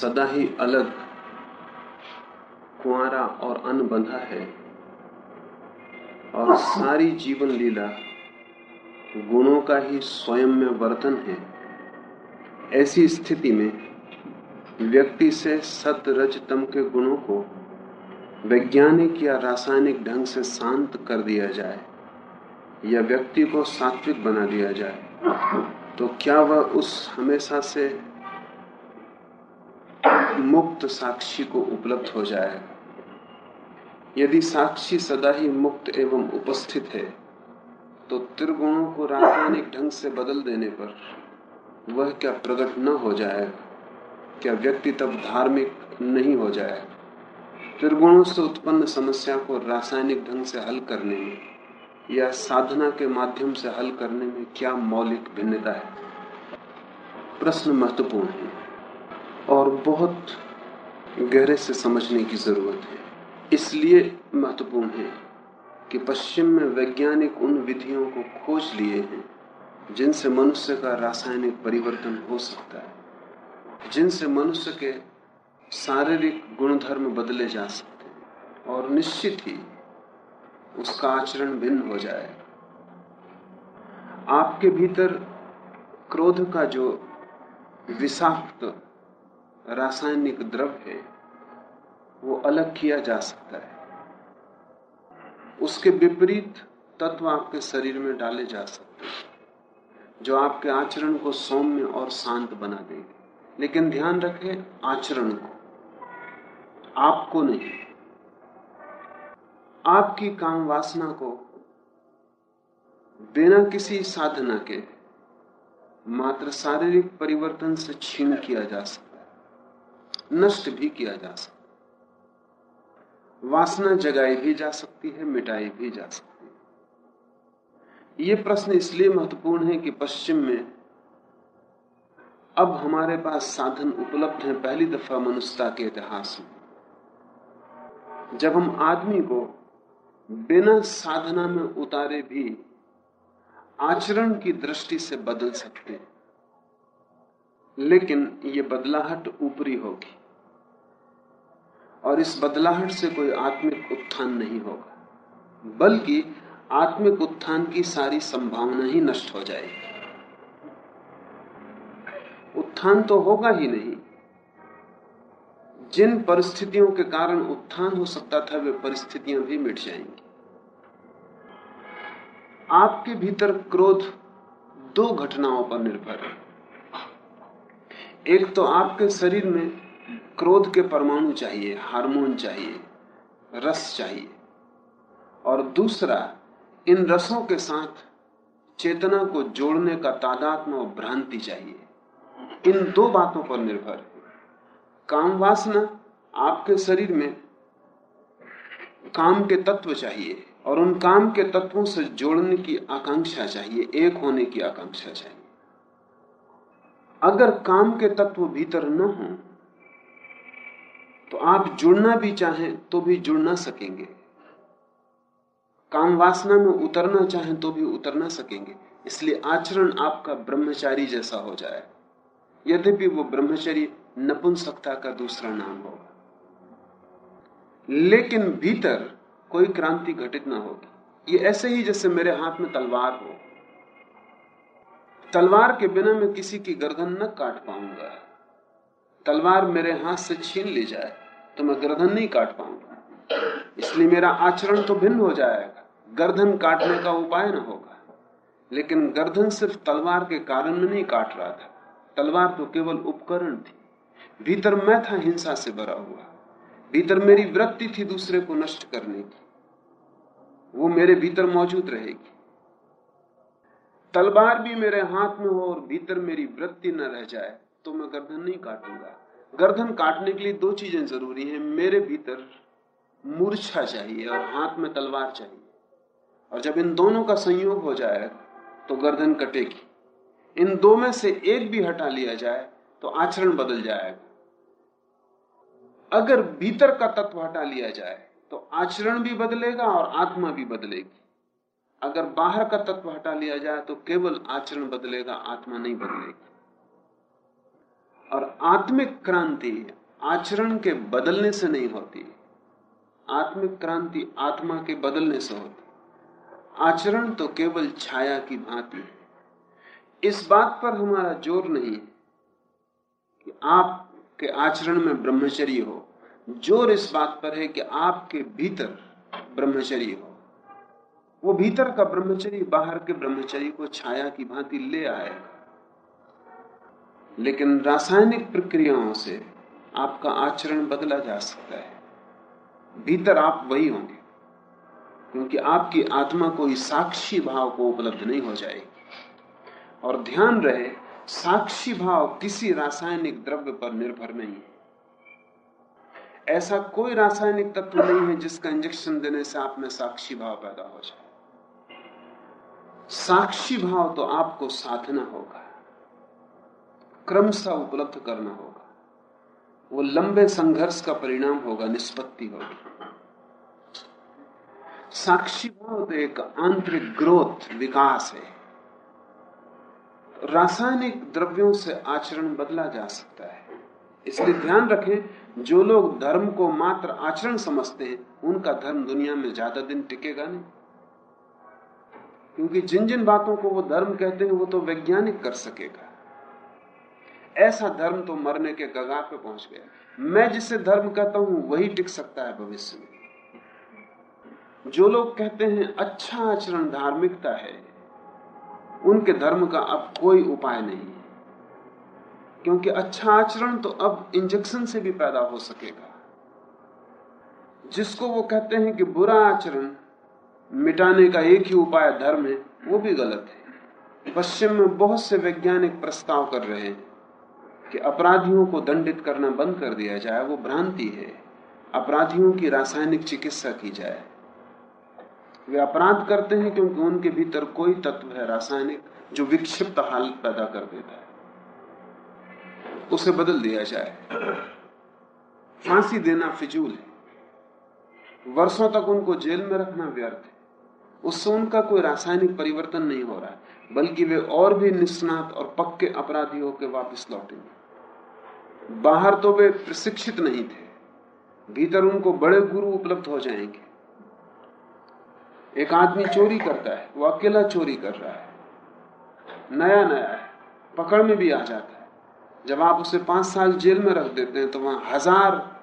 सदा ही अलग कुआरा और अनबंधा है और सारी जीवन लीला गुणों का ही स्वयं में वर्तन है। ऐसी स्थिति में व्यक्ति से सत रज तम के गुणों को वैज्ञानिक या रासायनिक ढंग से शांत कर दिया जाए या व्यक्ति को सात्विक बना दिया जाए तो क्या वह उस हमेशा से मुक्त साक्षी को उपलब्ध हो जाएगा यदि साक्षी सदा ही मुक्त एवं उपस्थित है तो त्रिगुणों को रासायनिक ढंग से बदल देने पर वह क्या प्रकट न हो जाएगा क्या व्यक्ति तब धार्मिक नहीं हो जाएगा त्रिगुणों से उत्पन्न समस्या को रासायनिक ढंग से हल करने में या साधना के माध्यम से हल करने में क्या मौलिक भिन्नता है? प्रश्न महत्वपूर्ण है। और बहुत गहरे से समझने की ज़रूरत है। इसलिए महत्वपूर्ण है कि पश्चिम में वैज्ञानिक उन विधियों को खोज लिए हैं, जिनसे मनुष्य का रासायनिक परिवर्तन हो सकता है, जिनसे मनुष्य के शारीरिक गुणधर्म बदले जा सकते हैं और निश्चित ही उसका आचरण भिन्न हो जाए। आपके भीतर क्रोध का जो विषाक्त रासायनिक द्रव्य है, वो अलग किया जा सकता है। उसके विपरीत तत्व आपके शरीर में डाले जा सकते हैं, जो आपके आचरण को सौम्य और शांत बना देंगे। लेकिन ध्यान रखें, आचरण को, आपको नहीं। आपकी काम वासना को बिना किसी साधना के मात्र शारीरिक परिवर्तन से छीन किया जा सकता नष्ट भी किया जा सकता वासना जगाई भी जा सकती है, मिटाई भी जा सकती है। ये प्रश्न इसलिए महत्वपूर्ण है कि पश्चिम में अब हमारे पास साधन उपलब्ध हैं, पहली दफ़ा मनुष्यता के इतिहास में। जब हम आदमी को बिना साधना में उतारे भी आचरण की दृष्टि से बदल सकते हैं, लेकिन ये बदलाहट ऊपरी होगी। और इस बदलाहट से कोई आत्मिक उत्थान नहीं होगा। बल्कि आत्मिक उत्थान की सारी संभावना ही नष्ट हो जाएगी। उत्थान तो होगा ही नहीं। जिन परिस्थितियों के कारण उत्थान हो सकता था, वे परिस्थितियाँ भी मिट जाएँगी। आपके भीतर क्रोध दो घटनाओं पर निर्भर है। एक तो आपके शरीर में क्रोध के परमाणु चाहिए, हार्मोन चाहिए, रस चाहिए। और दूसरा, इन रसों के साथ चेतना को जोड़ने का तादात्म और भ्रांति चाहिए। इन दो बातों पर निर्भर काम वासना आपके शरीर में काम के तत्व चाहिए और उन काम के तत्वों से जोड़ने की आकांक्षा चाहिए, एक होने की आकांक्षा चाहिए। अगर काम के तत्व भीतर न हो आप जुड़ना भी चाहें तो भी जुड़ ना सकेंगे। काम वासना में उतरना चाहें तो भी उतर ना सकेंगे। इसलिए आचरण आपका ब्रह्मचारी जैसा हो जाए। यद्यपि वो ब्रह्मचर्य नपुंसकता का दूसरा नाम होगा। लेकिन भीतर कोई क्रांति घटित ना होगी। ये ऐसे ही जैसे मेरे हाथ में तलवार हो। तलवार के बिना मैं किसी की गर्दन न काट पाऊँगा। तलवार मेरे हाथ से छीन ली जाए। तो मैं गर्दन नहीं काट पाऊँगा। इसलिए मेरा आचरण तो भिन्न हो जाएगा। गर्दन काटने का उपाय न होगा। लेकिन गर्दन सिर्फ़ तलवार के कारण में नहीं काट रहा था। तलवार तो केवल उपकरण थी। भीतर मैं था, हिंसा से भरा हुआ। भीतर मेरी वृत्ति थी दूसरे को नष्ट करने की। वो मेरे भीतर मौजूद रहेगी। तलवार भी मेरे हाथ में हो और भीतर मेरी वृत्ति न रह जाए तो मैं गर्दन नहीं काटूँगा। गर्दन काटने के लिए दो चीज़ें ज़रूरी हैं। मेरे भीतर मूर्छा चाहिए और हाथ में तलवार चाहिए। और जब इन दोनों का संयोग हो जाए तो गर्दन कटेगी। इन दो में से एक भी हटा लिया जाए तो आचरण बदल जाएगा। अगर भीतर का तत्व हटा लिया जाए तो आचरण भी बदलेगा और आत्मा भी बदलेगी। अगर बाहर का तत्व हटा लिया जाए तो केवल आचरण बदलेगा, आत्मा नहीं बदलेगी। और आत्मिक क्रांति आचरण के बदलने से नहीं होती। आत्मिक क्रांति आत्मा के बदलने से होती। आचरण तो केवल छाया की भांति है। इस बात पर हमारा ज़ोर नहीं कि आपके आचरण में ब्रह्मचर्य हो। ज़ोर इस बात पर है कि आपके भीतर ब्रह्मचर्य हो। वो भीतर का ब्रह्मचर्य बाहर के ब्रह्मचर्य को छाया की भांति ले आएगा। लेकिन रासायनिक प्रक्रियाओं से आपका आचरण बदला जा सकता है। भीतर आप वही होंगे, क्योंकि आपकी आत्मा कोई साक्षी भाव को उपलब्ध नहीं हो जाएगी। और ध्यान रहे, साक्षी भाव किसी रासायनिक द्रव्य पर निर्भर नहीं है। ऐसा कोई रासायनिक तत्व नहीं है जिसका इंजेक्शन देने से आप में साक्षी भाव पैदा हो जाए। साक्षी भाव तो आपको साधना होगा। क्रमशः उपलब्ध करना होगा। वो लंबे संघर्ष का परिणाम होगा, निष्पत्ति होगी। साक्षी तो एक आंतरिक ग्रोथ, विकास है। रासायनिक द्रव्यों से आचरण बदला जा सकता है। इसलिए ध्यान रखें, जो लोग धर्म को मात्र आचरण समझते हैं, उनका धर्म दुनिया में ज़्यादा दिन टिकेगा नहीं। क्योंकि जिन जिन बातों को वो धर्म कहते हैं, वो तो वैज्ञानिक कर सकेगा। ऐसा धर्म तो मरने के गगार पे पहुँच गया। मैं जिसे धर्म कहता हूँ, वही टिक सकता है भविष्य में। जो लोग कहते हैं अच्छा आचरण धार्मिकता है, उनके धर्म का अब कोई उपाय नहीं है। क्योंकि अच्छा आचरण तो अब इंजेक्शन से भी पैदा हो सकेगा। जिसको वो कहते हैं कि बुरा आचरण मिटाने का एक ही उपाय धर्म है, वो भी गलत है। पश्चिम में बहुत से वैज्ञानिक प्रस्ताव कर रहे हैं कि अपराधियों को दंडित करना बंद कर दिया जाए, वो भ्रांति है। अपराधियों की रासायनिक चिकित्सा की जाए। वे अपराध करते हैं क्योंकि उनके भीतर कोई तत्व है रासायनिक जो विक्षिप्त हालत पैदा कर देता है। उसे बदल दिया जाए। फांसी देना फिजूल है। वर्षों तक उनको जेल में रखना व्यर्थ है। उससे उनका कोई रासायनिक परिवर्तन नहीं हो रहा है, बल्कि वे और भी निष्णात और पक्के अपराधी होकर वापस लौटेंगे। बाहर तो वे प्रशिक्षित नहीं थे। भीतर उनको बड़े गुरु उपलब्ध हो जाएँगे। एक आदमी चोरी करता है, वो अकेला चोरी कर रहा है। नया नया है, पकड़ में भी आ जाता है। जब आप उसे पाँच साल जेल में रख देते हैं तो वहाँ हज़ार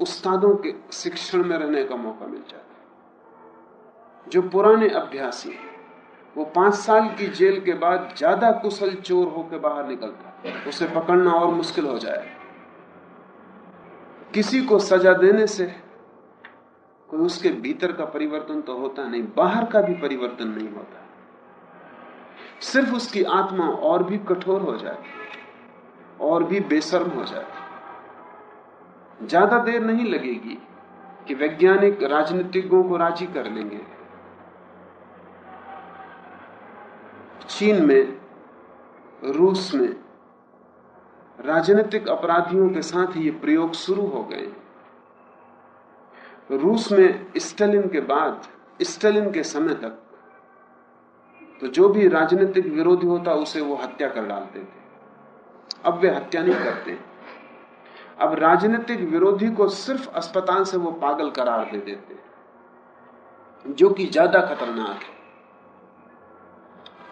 उस्तादों के शिक्षण में रहने का मौका मिल जाता है। जो पुराने अभ्यासी हैं, वो पाँच साल की जेल के बाद ज़्यादा कुशल चोर होकर बाहर निकलता उसे पकड़ना और मुश्किल हो जाए। किसी को सजा देने से कोई उसके भीतर का परिवर्तन तो होता नहीं, बाहर का भी परिवर्तन नहीं होता। सिर्फ़ उसकी आत्मा और भी कठोर हो जाती, और भी बेसर्म हो जाती। ज़्यादा देर नहीं लगेगी कि वैज्ञानिक राजनीतिज्ञों को राज़ी कर लेंगे। चीन में, रूस में राजनीतिक अपराधियों के साथ ये प्रयोग शुरू हो गए। रूस में स्टेलिन के बाद, स्टेलिन के समय तक तो जो भी राजनीतिक विरोधी होता, उसे वो हत्या कर डालते थे। अब वे हत्या नहीं करते। अब राजनीतिक विरोधी को सिर्फ़ अस्पताल से वो पागल करार दे देते जो कि ज़्यादा खतरनाक है।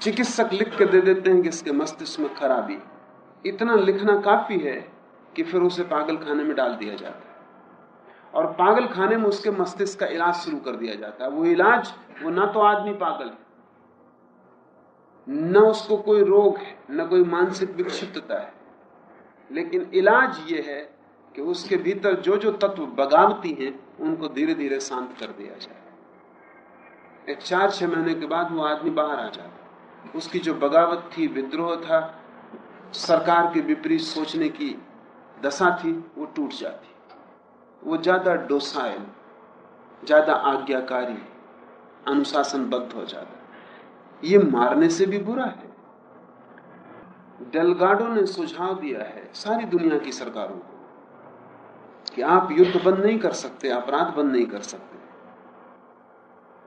चिकित्सक लिख के दे देते हैं कि इसके मस्तिष्क में खराबी इतना लिखना काफ़ी है कि फिर उसे पागल खाने में डाल दिया जाता है। और पागल खाने में उसके मस्तिष्क का इलाज शुरू कर दिया जाता है। वो इलाज, वो ना तो आदमी पागल है, न उसको कोई रोग है, न कोई मानसिक विक्षिप्तता है। लेकिन इलाज ये है कि उसके भीतर जो जो तत्व बगावती हैं, उनको धीरे धीरे शांत कर दिया जाए। एक चार छह महीने के बाद वो आदमी बाहर आ जाता उसकी जो बगावत थी, विद्रोह था सरकार के विपरीत सोचने की दशा थी, वो टूट जाती। वो ज़्यादा डोसाइल ज़्यादा आज्ञाकारी, अनुशासनबद्ध हो जाता। ये मारने से भी बुरा है। डेलगाडो ने सुझाव दिया है सारी दुनिया की सरकारों को कि आप युद्ध बंद नहीं कर सकते, अपराध बंद नहीं कर सकते।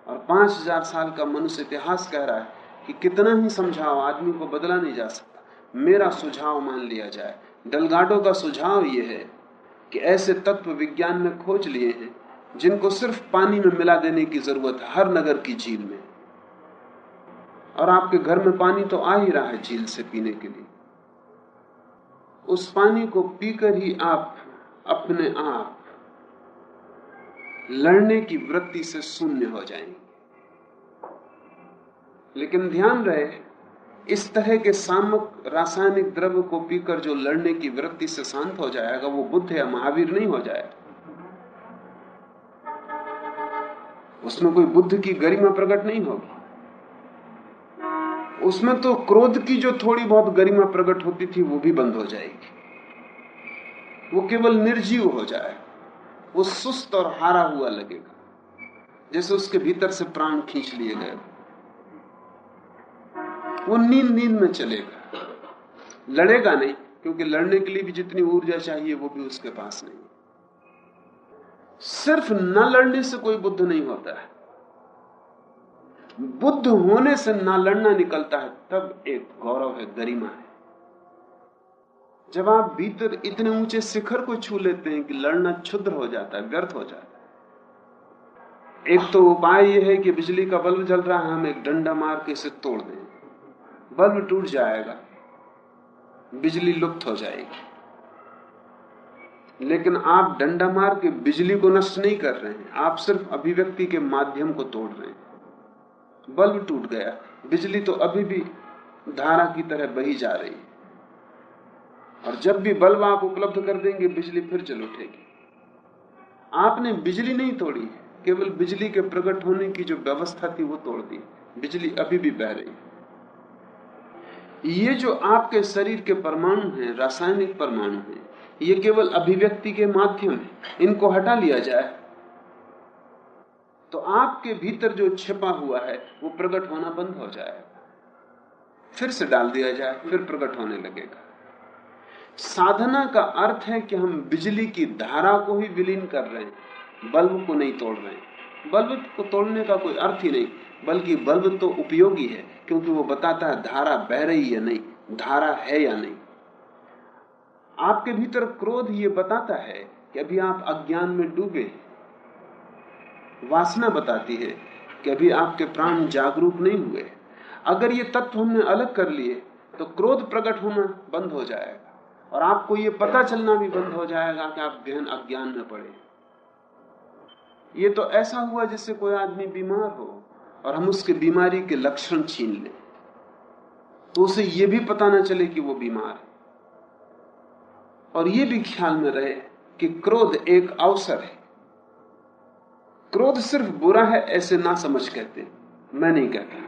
और पाँच हज़ार साल का मनुष्य इतिहास कह रहा है कि कितना ही समझाओ, आदमी को बदला नहीं जा सकता। मेरा सुझाव मान लिया जाए। डलगाडो का सुझाव यह है कि ऐसे तत्व विज्ञान में खोज लिए हैं, जिनको सिर्फ़ पानी में मिला देने की ज़रूरत है हर नगर की झील में। और आपके घर में पानी तो आ ही रहा है झील से पीने के लिए। उस पानी को पीकर ही आप अपने आप लड़ने की वृत्ति से शून्य हो जाएँगे। लेकिन ध्यान रहे इस तरह के सामक रासायनिक द्रव्य को पीकर जो लड़ने की वृत्ति से शांत हो जाएगा, वो बुद्ध या महावीर नहीं हो जाएगा उसमें कोई बुद्ध की गरिमा प्रकट नहीं होगी। उसमें तो क्रोध की जो थोड़ी बहुत गरिमा प्रकट होती थी, वो भी बंद हो जाएगी। वो केवल निर्जीव हो जाए। वो सुस्त और हारा हुआ लगेगा। जैसे उसके भीतर से प्राण खींच लिए गए। वो नींद नींद में चलेगा। लड़ेगा नहीं, क्योंकि लड़ने के लिए भी जितनी ऊर्जा चाहिए, वो भी उसके पास नहीं। सिर्फ़ न लड़ने से कोई बुद्ध नहीं होता है। बुद्ध होने से ना लड़ना निकलता है, तब एक गौरव है, गरिमा है। जब आप भीतर इतने ऊँचे शिखर को छू लेते हैं कि लड़ना क्षुद्र हो जाता है, व्यर्थ हो जाता है। एक तो उपाय यह है कि बिजली का बल्ब जल रहा है, हम एक डंडा मार के इसे तोड़ दें। बल्ब टूट जाएगा, बिजली लुप्त हो जाएगी। लेकिन आप डंडा मार के बिजली को नष्ट नहीं कर रहे हैं, आप सिर्फ़ अभिव्यक्ति के माध्यम को तोड़ रहे हैं। बल्ब टूट गया, बिजली तो अभी भी धारा की तरह बही जा रही है। और जब भी बल्ब आप उपलब्ध कर देंगे, बिजली फिर चल उठेगी। आपने बिजली नहीं तोड़ी, केवल बिजली के प्रकट होने की जो व्यवस्था थी वो तोड़ दी। बिजली अभी भी बह रही ये जो आपके शरीर के परमाणु हैं, रासायनिक परमाणु हैं, ये केवल अभिव्यक्ति के माध्यम है, इनको हटा लिया जाए। तो आपके भीतर जो छिपा हुआ है, वो प्रकट होना बंद हो जाएगा फिर से डाल दिया जाए, फिर प्रकट होने लगेगा। साधना का अर्थ है कि हम बिजली की धारा को ही विलीन कर रहे हैं, बल्ब को नहीं तोड़ रहे हैं। बल्ब को तोड़ने का कोई अर्थ ही नहीं। बल्कि बल्ब तो उपयोगी है, क्योंकि वो बताता है धारा बह रही है नहीं, धारा है या नहीं। आपके भीतर क्रोध ये बताता है कि अभी आप अज्ञान में डूबे वासना बताती है कि अभी आपके प्राण जागरूक नहीं हुए अगर ये तत्व हमने अलग कर लिए तो क्रोध प्रकट होना बंद हो जाएगा, और आपको ये पता चलना भी बंद हो जाएगा कि आप गहन अज्ञान में पड़े ये तो ऐसा हुआ जिससे कोई आदमी बीमार हो और हम उसके बीमारी के लक्षण छीन लें। तो उसे यह भी पता ना चले कि वो बीमार है। और यह भी ख्याल में रहे कि क्रोध एक अवसर है। क्रोध सिर्फ़ बुरा है, ऐसे ना समझ कहते। मैं नहीं कहता।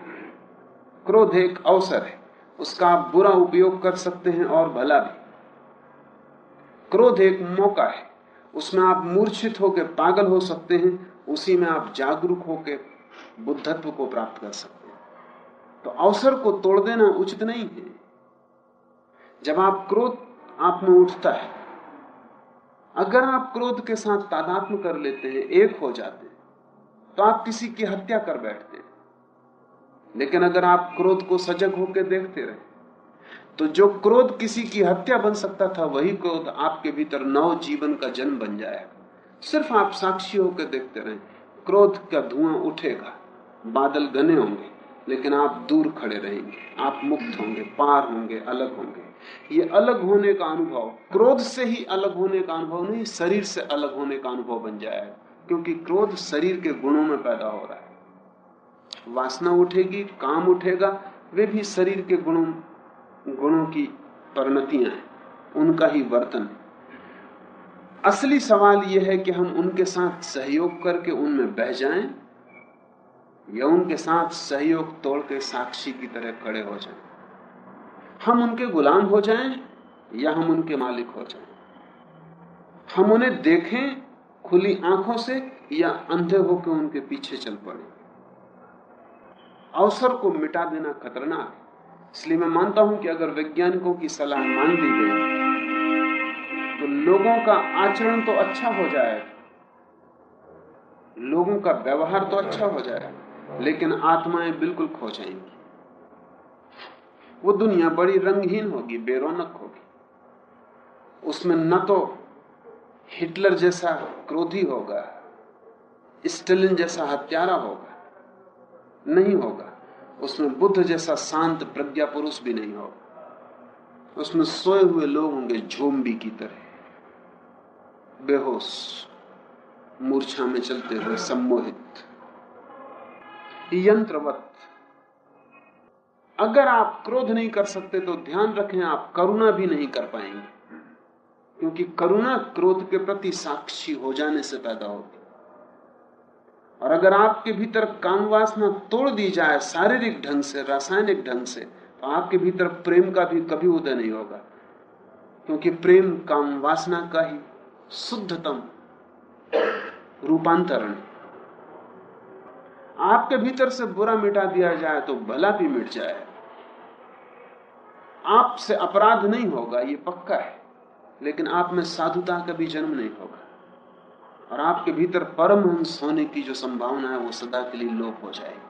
क्रोध एक अवसर है। उसका आप बुरा उपयोग कर सकते हैं और भला भी। क्रोध एक मौका है। उसमें आप मूर्छित होकर पागल हो सकते हैं। उसी में आप जागरूक होकर बुद्धत्व को प्राप्त कर सकते हैं। तो अवसर को तोड़ देना उचित नहीं है। जब आप क्रोध आप में उठता है, अगर आप क्रोध के साथ तादात्म कर लेते हैं, एक हो जाते हैं तो आप किसी की हत्या कर बैठते हैं। लेकिन अगर आप क्रोध को सजग होकर देखते रहे तो जो क्रोध किसी की हत्या बन सकता था, वही क्रोध आपके भीतर नव जीवन का जन्म बन जाएगा। सिर्फ़ आप साक्षी होकर देखते रहे क्रोध का धुआँ उठेगा। बादल घने होंगे, लेकिन आप दूर खड़े रहेंगे। आप मुक्त होंगे, पार होंगे, अलग होंगे। ये अलग होने का अनुभव, क्रोध से ही अलग होने का अनुभव नहीं, शरीर से अलग होने का अनुभव बन जाएगा। क्योंकि क्रोध शरीर के गुणों में पैदा हो रहा है। वासना उठेगी, काम उठेगा, वे भी शरीर के गुणों गुणों की परिणतियाँ हैं। उनका ही वर्तन असली सवाल यह है कि हम उनके साथ सहयोग करके उनमें बह जाएँ, या उनके साथ सहयोग तोड़ के साक्षी की तरह खड़े हो जाएँ। हम उनके गुलाम हो जाएँ, या हम उनके मालिक हो जाएँ? हम उन्हें देखें खुली आँखों से, या अंधे होकर उनके पीछे चल पड़े? अवसर को मिटा देना खतरनाक है। इसलिए मैं मानता हूँ कि अगर वैज्ञानिकों की सलाह मान ली गई लोगों का आचरण तो अच्छा हो जाएगा लोगों का व्यवहार तो अच्छा हो जाएगा लेकिन आत्माएँ बिल्कुल खो जाएँगी। वो दुनिया बड़ी रंगहीन होगी, बेरोनक होगी। उसमें न तो हिटलर जैसा क्रोधी होगा, स्टेलिन जैसा हत्यारा होगा, नहीं होगा। उसमें बुद्ध जैसा शांत प्रज्ञा पुरुष भी नहीं होगा। उसमें सोए हुए लोग होंगे झोंबी की तरह। बेहोश, मूर्छा में चलते हुए सम्मोहित। यंत्रवत, अगर आप क्रोध नहीं कर सकते तो ध्यान रखें, आप करुणा भी नहीं कर पाएँगे। क्योंकि करुणा क्रोध के प्रति साक्षी हो जाने से पैदा होती और अगर आपके भीतर काम वासना तोड़ दी जाए शारीरिक ढंग से, रासायनिक ढंग से तो आपके भीतर प्रेम का भी कभी उदय नहीं होगा। क्योंकि प्रेम काम वासना का ही शुद्धतम, रूपांतरण। आपके भीतर से बुरा मिटा दिया जाए तो भला भी मिट जाए। आपसे अपराध नहीं होगा, ये पक्का है, लेकिन आप में साधुता का भी जन्म नहीं होगा। और आपके भीतर परमहंस होने की जो संभावना है, वो सदा के लिए लोप हो जाएगी।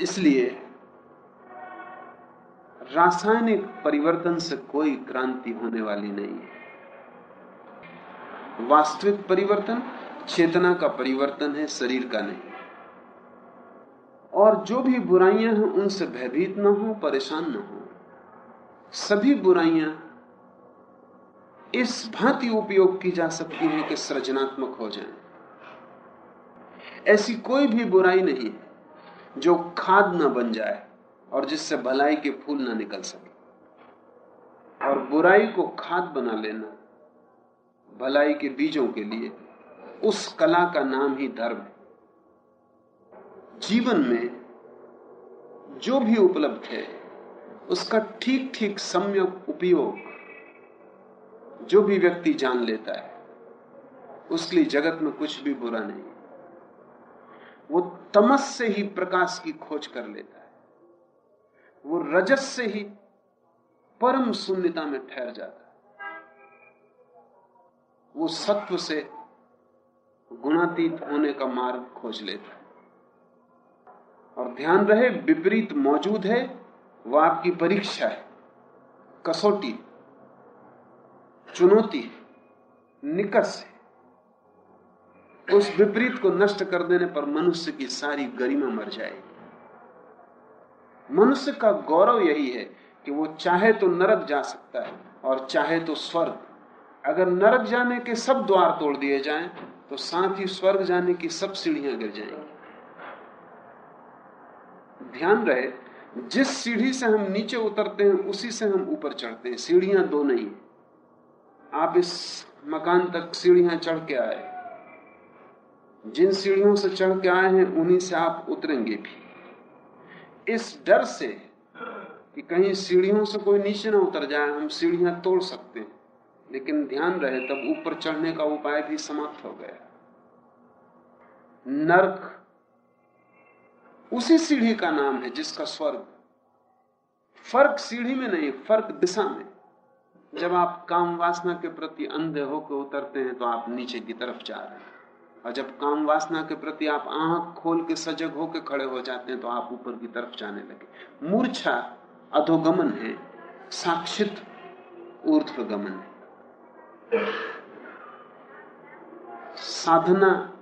इसलिए रासायनिक परिवर्तन से कोई क्रांति होने वाली नहीं है। वास्तविक परिवर्तन, चेतना का परिवर्तन है, शरीर का नहीं। और जो भी बुराइयाँ हैं, उनसे भयभीत ना हो, परेशान ना हो। सभी बुराइयाँ इस भांति उपयोग की जा सकती हैं कि सृजनात्मक हो जाएँ। ऐसी कोई भी बुराई नहीं जो खाद ना बन जाए और जिससे भलाई के फूल ना निकल सके। और बुराई को खाद बना लेना भलाई के बीजों के लिए, उस कला का नाम ही धर्म है। जीवन में जो भी उपलब्ध है, उसका ठीक ठीक सम्यक उपयोग जो भी व्यक्ति जान लेता है, उसके लिए जगत में कुछ भी बुरा नहीं वो तमस से ही प्रकाश की खोज कर लेता है। वो रजस से ही परम शून्यता में ठहर जाता है। वो सत्व से गुणातीत होने का मार्ग खोज लेता है। और ध्यान रहे, विपरीत मौजूद है वह आपकी परीक्षा है। कसौटी चुनौती निकस है। उस विपरीत को नष्ट कर देने पर मनुष्य की सारी गरिमा मर जाएगी। मनुष्य का गौरव यही है कि वो चाहे तो नरक जा सकता है और चाहे तो स्वर्ग। अगर नरक जाने के सब द्वार तोड़ दिए जाएँ तो साथ ही स्वर्ग जाने की सब सीढ़ियाँ गिर जाएँगी। ध्यान रहे, जिस सीढ़ी से हम नीचे उतरते हैं, उसी से हम ऊपर चढ़ते हैं। सीढ़ियाँ दो नहीं। आप इस मकान तक सीढ़ियाँ चढ़ के आए। जिन सीढ़ियों से चढ़ के आए हैं, उन्हीं से आप उतरेंगे भी। इस डर से कि कहीं सीढ़ियों से कोई नीचे ना उतर जाए, हम सीढ़ियाँ तोड़ सकते हैं। लेकिन ध्यान रहे, तब ऊपर चढ़ने का उपाय भी समाप्त हो गया। नरक उसी सीढ़ी का नाम है जिसका स्वर्ग। फ़र्क सीढ़ी में नहीं, फ़र्क दिशा में। जब आप काम वासना के प्रति अंधे होकर उतरते हैं तो आप नीचे की तरफ़ जा रहे हैं। और जब काम वासना के प्रति आप आँख खोल के सजग होकर खड़े हो जाते हैं तो आप ऊपर की तरफ़ जाने लगे। मूर्छा अधोगमन है, साक्षित ऊर्ध्वगमन है। साधना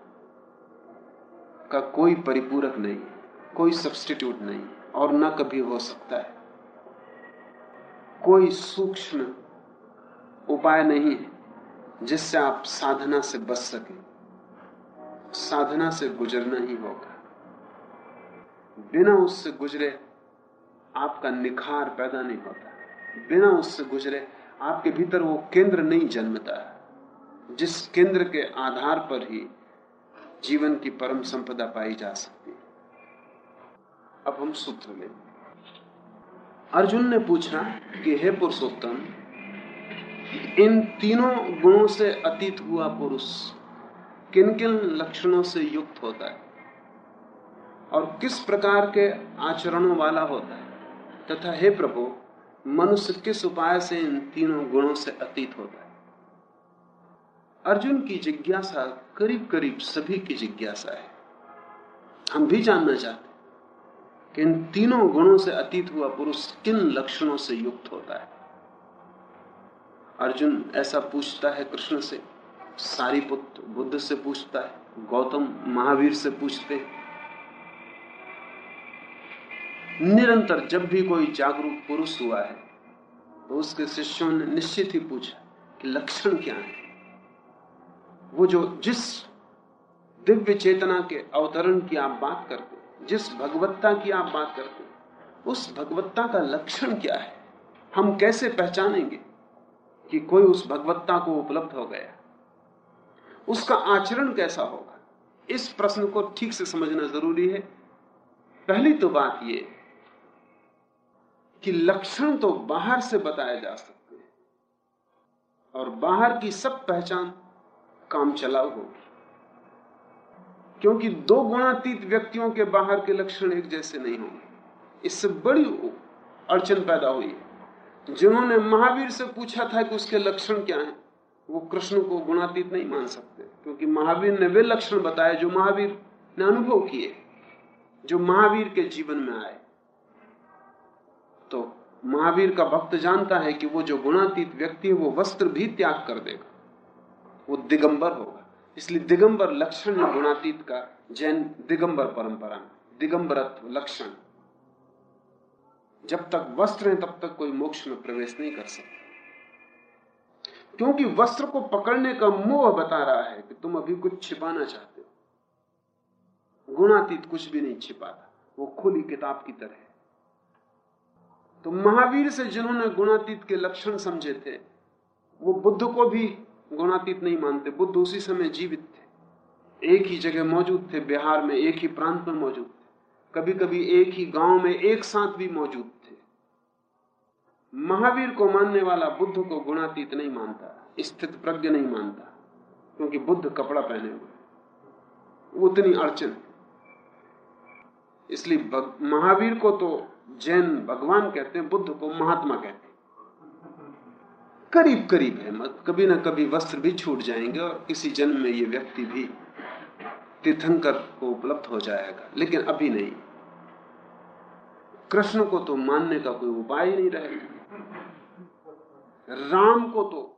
का कोई परिपूरक नहीं, कोई सब्सटीट्यूट नहीं, और न कभी हो सकता है। कोई सूक्ष्म उपाय नहीं है जिससे आप साधना से बच सके। साधना से गुजरना ही होगा। बिना उससे गुजरे आपका निखार पैदा नहीं होता। बिना उससे गुजरे आपके भीतर वो केंद्र नहीं जन्मता, जिस केंद्र के आधार पर ही जीवन की परम संपदा पाई जा सकती अब हम सूत्र लें अर्जुन ने पूछा कि, हे पुरुषोत्तम, इन तीनों गुणों से अतीत हुआ पुरुष किन किन लक्षणों से युक्त होता है? और किस प्रकार के आचरणों वाला होता है? तथा हे प्रभु मनुष्य किस उपाय से इन तीनों गुणों से अतीत होता है? अर्जुन की जिज्ञासा करीब करीब सभी की जिज्ञासा है। हम भी जानना चाहते हैं कि इन तीनों गुणों से अतीत हुआ पुरुष किन लक्षणों से युक्त होता है। अर्जुन ऐसा पूछता है कृष्ण से, सारी पुत्र बुद्ध से पूछता है, गौतम महावीर से पूछते हैं। निरंतर जब भी कोई जागरूक पुरुष हुआ है तो उसके शिष्यों ने निश्चित ही पूछा कि लक्षण क्या है? वो जो जिस दिव्य चेतना के अवतरण की आप बात करते जिस भगवत्ता की आप बात करते उस भगवत्ता का लक्षण क्या है? हम कैसे पहचानेंगे कि कोई उस भगवत्ता को उपलब्ध हो गया? उसका आचरण कैसा होगा? इस प्रश्न को ठीक से समझना ज़रूरी है। पहली तो बात यह कि लक्षण तो बाहर से बताए जा सकते हैं। और बाहर की सब पहचान काम चलाऊ होगी। क्योंकि दो गुणातीत व्यक्तियों के बाहर के लक्षण एक जैसे नहीं होंगे। इससे बड़ी अड़चन पैदा हुई है। जिन्होंने महावीर से पूछा था कि उसके लक्षण क्या हैं, वो कृष्ण को गुणातीत नहीं मान सकते। क्योंकि महावीर ने वे लक्षण बताए जो महावीर ने अनुभव किए, जो महावीर के जीवन में आए। महावीर का भक्त जानता है कि वो जो गुणातीत व्यक्ति है, वो वस्त्र भी त्याग कर देगा। वो दिगंबर होगा। इसलिए दिगंबर लक्षण है गुणातीत का। जैन दिगंबर परंपरा में। दिगंबरत्व लक्षण। जब तक वस्त्र है, तब तक कोई मोक्ष में प्रवेश नहीं कर सकता। क्योंकि वस्त्र को पकड़ने का मोह बता रहा है कि तुम अभी कुछ छिपाना चाहते हो। गुणातीत कुछ भी नहीं छिपाता। वो खुली किताब की तरह तो महावीर से जिन्होंने गुणातीत के लक्षण समझे थे, वो बुद्ध को भी गुणातीत नहीं मानते। बुद्ध उसी समय जीवित थे। एक ही जगह मौजूद थे, बिहार में एक ही प्रांत में मौजूद थे। कभी कभी एक ही गाँव में एक साथ भी मौजूद थे। महावीर को मानने वाला बुद्ध को गुणातीत नहीं मानता, स्थित प्रज्ञ नहीं मानता, क्योंकि बुद्ध कपड़ा पहने हुए उतनी अड़चन इसलिए महावीर को तो जैन भगवान कहते हैं, बुद्ध को महात्मा कहते हैं। करीब करीब है, मत कभी ना कभी वस्त्र भी छूट जाएँगे और किसी जन्म में ये व्यक्ति भी तीर्थंकर को उपलब्ध हो जाएगा, लेकिन अभी नहीं। कृष्ण को तो मानने का कोई उपाय नहीं रहेगा राम को तो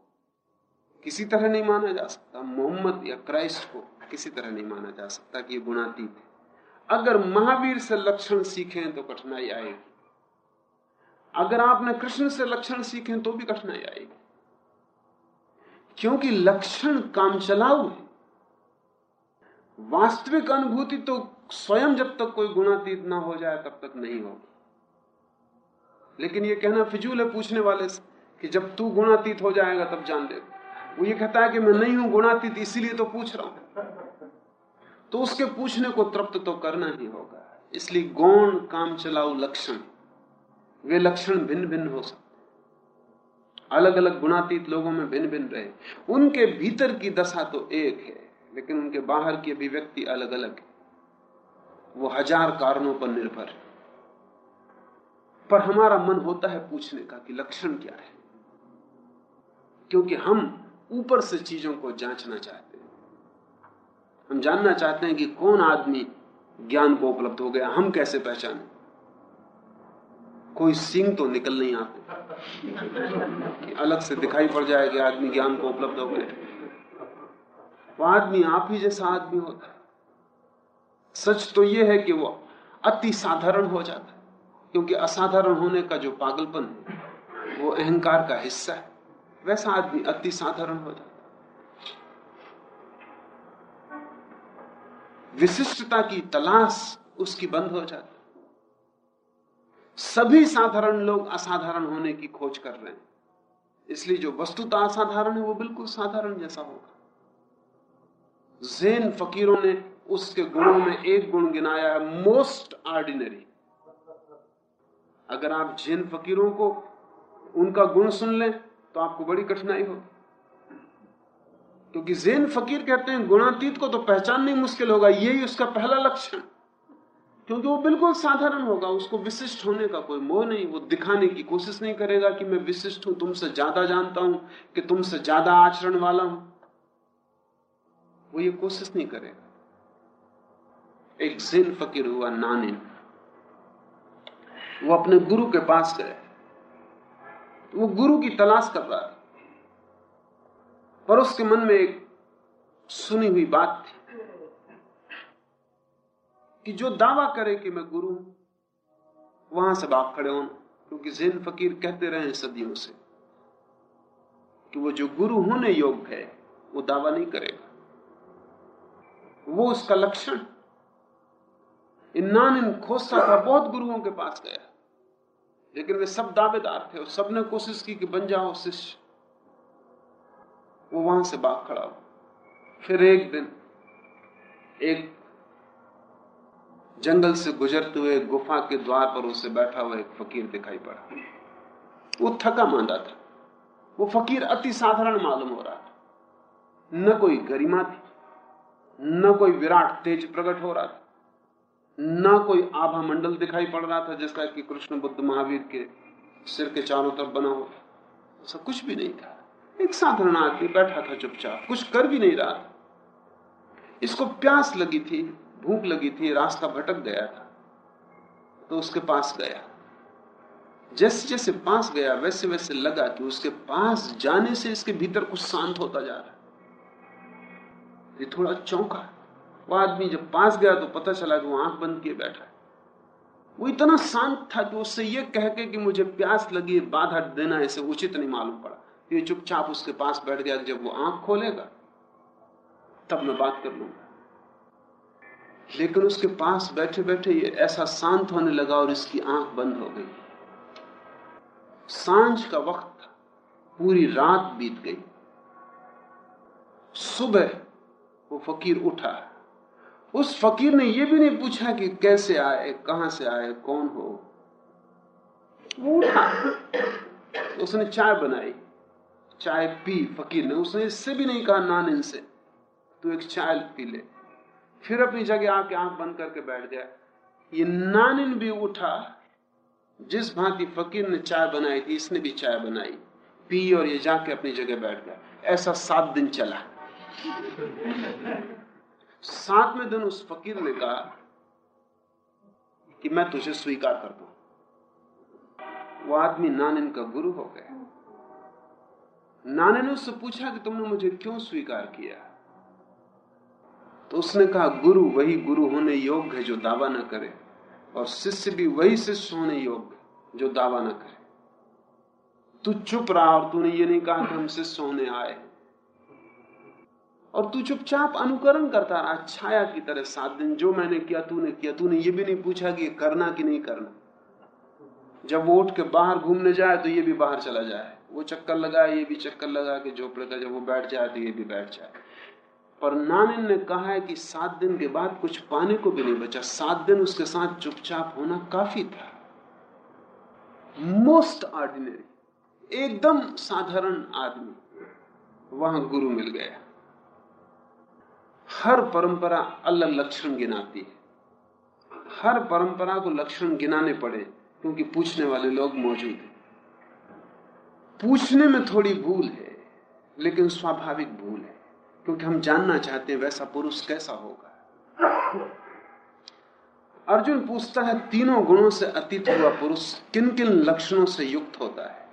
किसी तरह नहीं माना जा सकता, मोहम्मद या क्राइस्ट को किसी तरह नहीं माना जा सकता कि ये गुणातीत है। अगर महावीर से लक्षण सीखें तो कठिनाई आएगी। अगर आपने कृष्ण से लक्षण सीखे तो भी कठिनाई आएगी। क्योंकि लक्षण काम चलाऊ है। वास्तविक अनुभूति तो स्वयं जब तक कोई गुणातीत ना हो जाए, तब तक नहीं होगी। लेकिन ये कहना फिजूल है पूछने वाले से कि जब तू गुणातीत हो जाएगा तब जान ले वो ये कहता है कि मैं नहीं हूँ गुणातीत, इसीलिए तो पूछ रहा हूँ। तो उसके पूछने को तृप्त तो करना ही होगा। इसलिए गौण, काम चलाऊ लक्षण। वे लक्षण भिन्न भिन्न हो सकते अलग अलग गुणातीत लोगों में भिन्न भिन्न रहे। उनके भीतर की दशा तो एक है, लेकिन उनके बाहर की अभिव्यक्ति अलग अलग है। वो हज़ार कारणों पर निर्भर है। पर हमारा मन होता है पूछने का कि लक्षण क्या है? क्योंकि हम ऊपर से चीज़ों को जांचना चाहते हम जानना चाहते हैं कि कौन आदमी ज्ञान को उपलब्ध हो गया, हम कैसे पहचाने? कोई सिंह तो निकल नहीं आते। कि अलग से दिखाई पड़ जाए कि आदमी ज्ञान को उपलब्ध हो गए वो आदमी आप ही जैसा आदमी होता है। सच तो यह है कि वो अति साधारण हो जाता है। क्योंकि असाधारण होने का जो पागलपन है वो अहंकार का हिस्सा है। वैसा आदमी अति साधारण हो जाता विशिष्टता की तलाश उसकी बंद हो जाती सभी साधारण लोग असाधारण होने की खोज कर रहे हैं। इसलिए जो वस्तुता असाधारण है, वो बिल्कुल साधारण जैसा होगा। जैन फकीरों ने उसके गुणों में एक गुण गिनाया है मोस्ट ऑर्डिनरी अगर आप जैन फकीरों को उनका गुण सुन लें तो आपको बड़ी कठिनाई हो क्योंकि जैन फकीर कहते हैं गुणातीत को तो पहचानना मुश्किल होगा, यही उसका पहला लक्षण। क्योंकि वो बिल्कुल साधारण होगा, उसको विशिष्ट होने का कोई मोह नहीं, वो दिखाने की कोशिश नहीं करेगा कि मैं विशिष्ट हूँ, तुमसे ज़्यादा जानता हूँ, कि तुमसे ज़्यादा आचरण वाला हूँ। वो ये कोशिश नहीं करेगा। एक जिन फकीर हुआ नानिन। वो अपने गुरु के पास गए वो गुरु की तलाश कर रहा था। पर उसके मन में एक सुनी हुई बात थी कि जो दावा करे कि मैं गुरु हूँ, वहाँ से बाप खड़े होना क्योंकि जैन फकीर कहते रहे सदियों से कि वो जो गुरु होने योग्य है, वो दावा नहीं करेगा। वो उसका लक्षण इन्नान इन खोसा था बहुत गुरुओं के पास गया। लेकिन वे सब दावेदार थे और सबने कोशिश की कि बन जाओ शिष्य। वो वहाँ से बाग खड़ा हो। फिर एक दिन, एक जंगल से गुजरते हुए गुफा के द्वार पर उसे बैठा हुआ एक फकीर दिखाई पड़ा। वो थका मांदा था। वो फकीर अति साधारण मालूम हो रहा था। न कोई गरिमा थी, न कोई विराट तेज प्रकट हो रहा था, न कोई आभा मंडल दिखाई पड़ रहा था जिसका कि कृष्ण बुद्ध महावीर के सिर के चारों तरफ़ बना हो ऐसा कुछ भी नहीं था। एक साधारण आदमी बैठा था चुपचाप, कुछ कर भी नहीं रहा। इसको प्यास लगी थी, भूख लगी थी, रास्ता भटक गया था तो उसके पास गया। जैसे जैसे पास गया वैसे वैसे लगा कि उसके पास जाने से इसके भीतर कुछ शांत होता जा रहा है। ये थोड़ा चौंका। वो आदमी जब पास गया तो पता चला कि वो आँख बंद किए बैठा है। वो इतना शांत था कि उससे ये कह के कि मुझे प्यास लगी, बाधा देना इसे उचित नहीं मालूम पड़ा। ये चुपचाप उसके पास बैठ गया जब वो आँख खोलेगा, तब मैं बात कर लूँगा। लेकिन उसके पास बैठे बैठे ये ऐसा शांत होने लगा और इसकी आँख बंद हो गई। साँझ का वक्त था पूरी रात बीत गई। सुबह वो फकीर उठा। उस फकीर ने यह भी नहीं पूछा कि कैसे आए, कहाँ से आए, कौन हो। वो उठा। उसने चाय बनाई। चाय पी, फकीर ने। उसने इससे भी नहीं कहा, नान इनसे, तू एक चाय पी ले। फिर अपनी जगह आके आँख बंद करके बैठ गया। ये नानिन भी उठा, जिस भांति फकीर ने चाय बनाई थी, इसने भी चाय बनाई, पी और ये जाके अपनी जगह बैठ गया। ऐसा सात दिन चला। सातवें दिन उस फकीर ने कहा कि मैं तुझे स्वीकार कर दू। वो आदमी नानिन का गुरु हो गया। नाने ने उससे पूछा कि तुमने मुझे क्यों स्वीकार किया? तो उसने कहा, गुरु, वही गुरु होने योग्य है जो दावा न करे, और शिष्य भी वही शिष्य होने योग्य जो दावा न करे। तू चुप रहा और तूने ये नहीं कहा कि हम शिष्य होने आए और तू चुपचाप अनुकरण करता रहा, छाया की तरह सात दिन जो मैंने किया, तूने किया। तूने ये भी नहीं पूछा कि करना कि नहीं करना। जब वो उठ के बाहर घूमने जाए तो ये भी बाहर चला जाए। वो चक्कर लगा, ये भी चक्कर लगा के झोपड़े का जब वो बैठ जाए तो ये भी बैठ जाए। पर नानिन ने कहा है कि सात दिन के बाद कुछ पाने को भी नहीं बचा। सात दिन उसके साथ चुपचाप होना काफ़ी था। मोस्ट ऑर्डिनरी, एकदम साधारण आदमी वहाँ गुरु मिल गया। हर परंपरा अलग लक्षण गिनाती है। हर परंपरा को लक्षण गिनाने पड़े क्योंकि पूछने वाले लोग मौजूद हैं। पूछने में थोड़ी भूल है, लेकिन स्वाभाविक भूल है, क्योंकि हम जानना चाहते हैं वैसा पुरुष कैसा होगा। अर्जुन पूछता है, तीनों गुणों से अतीत हुआ पुरुष किन किन लक्षणों से युक्त होता है?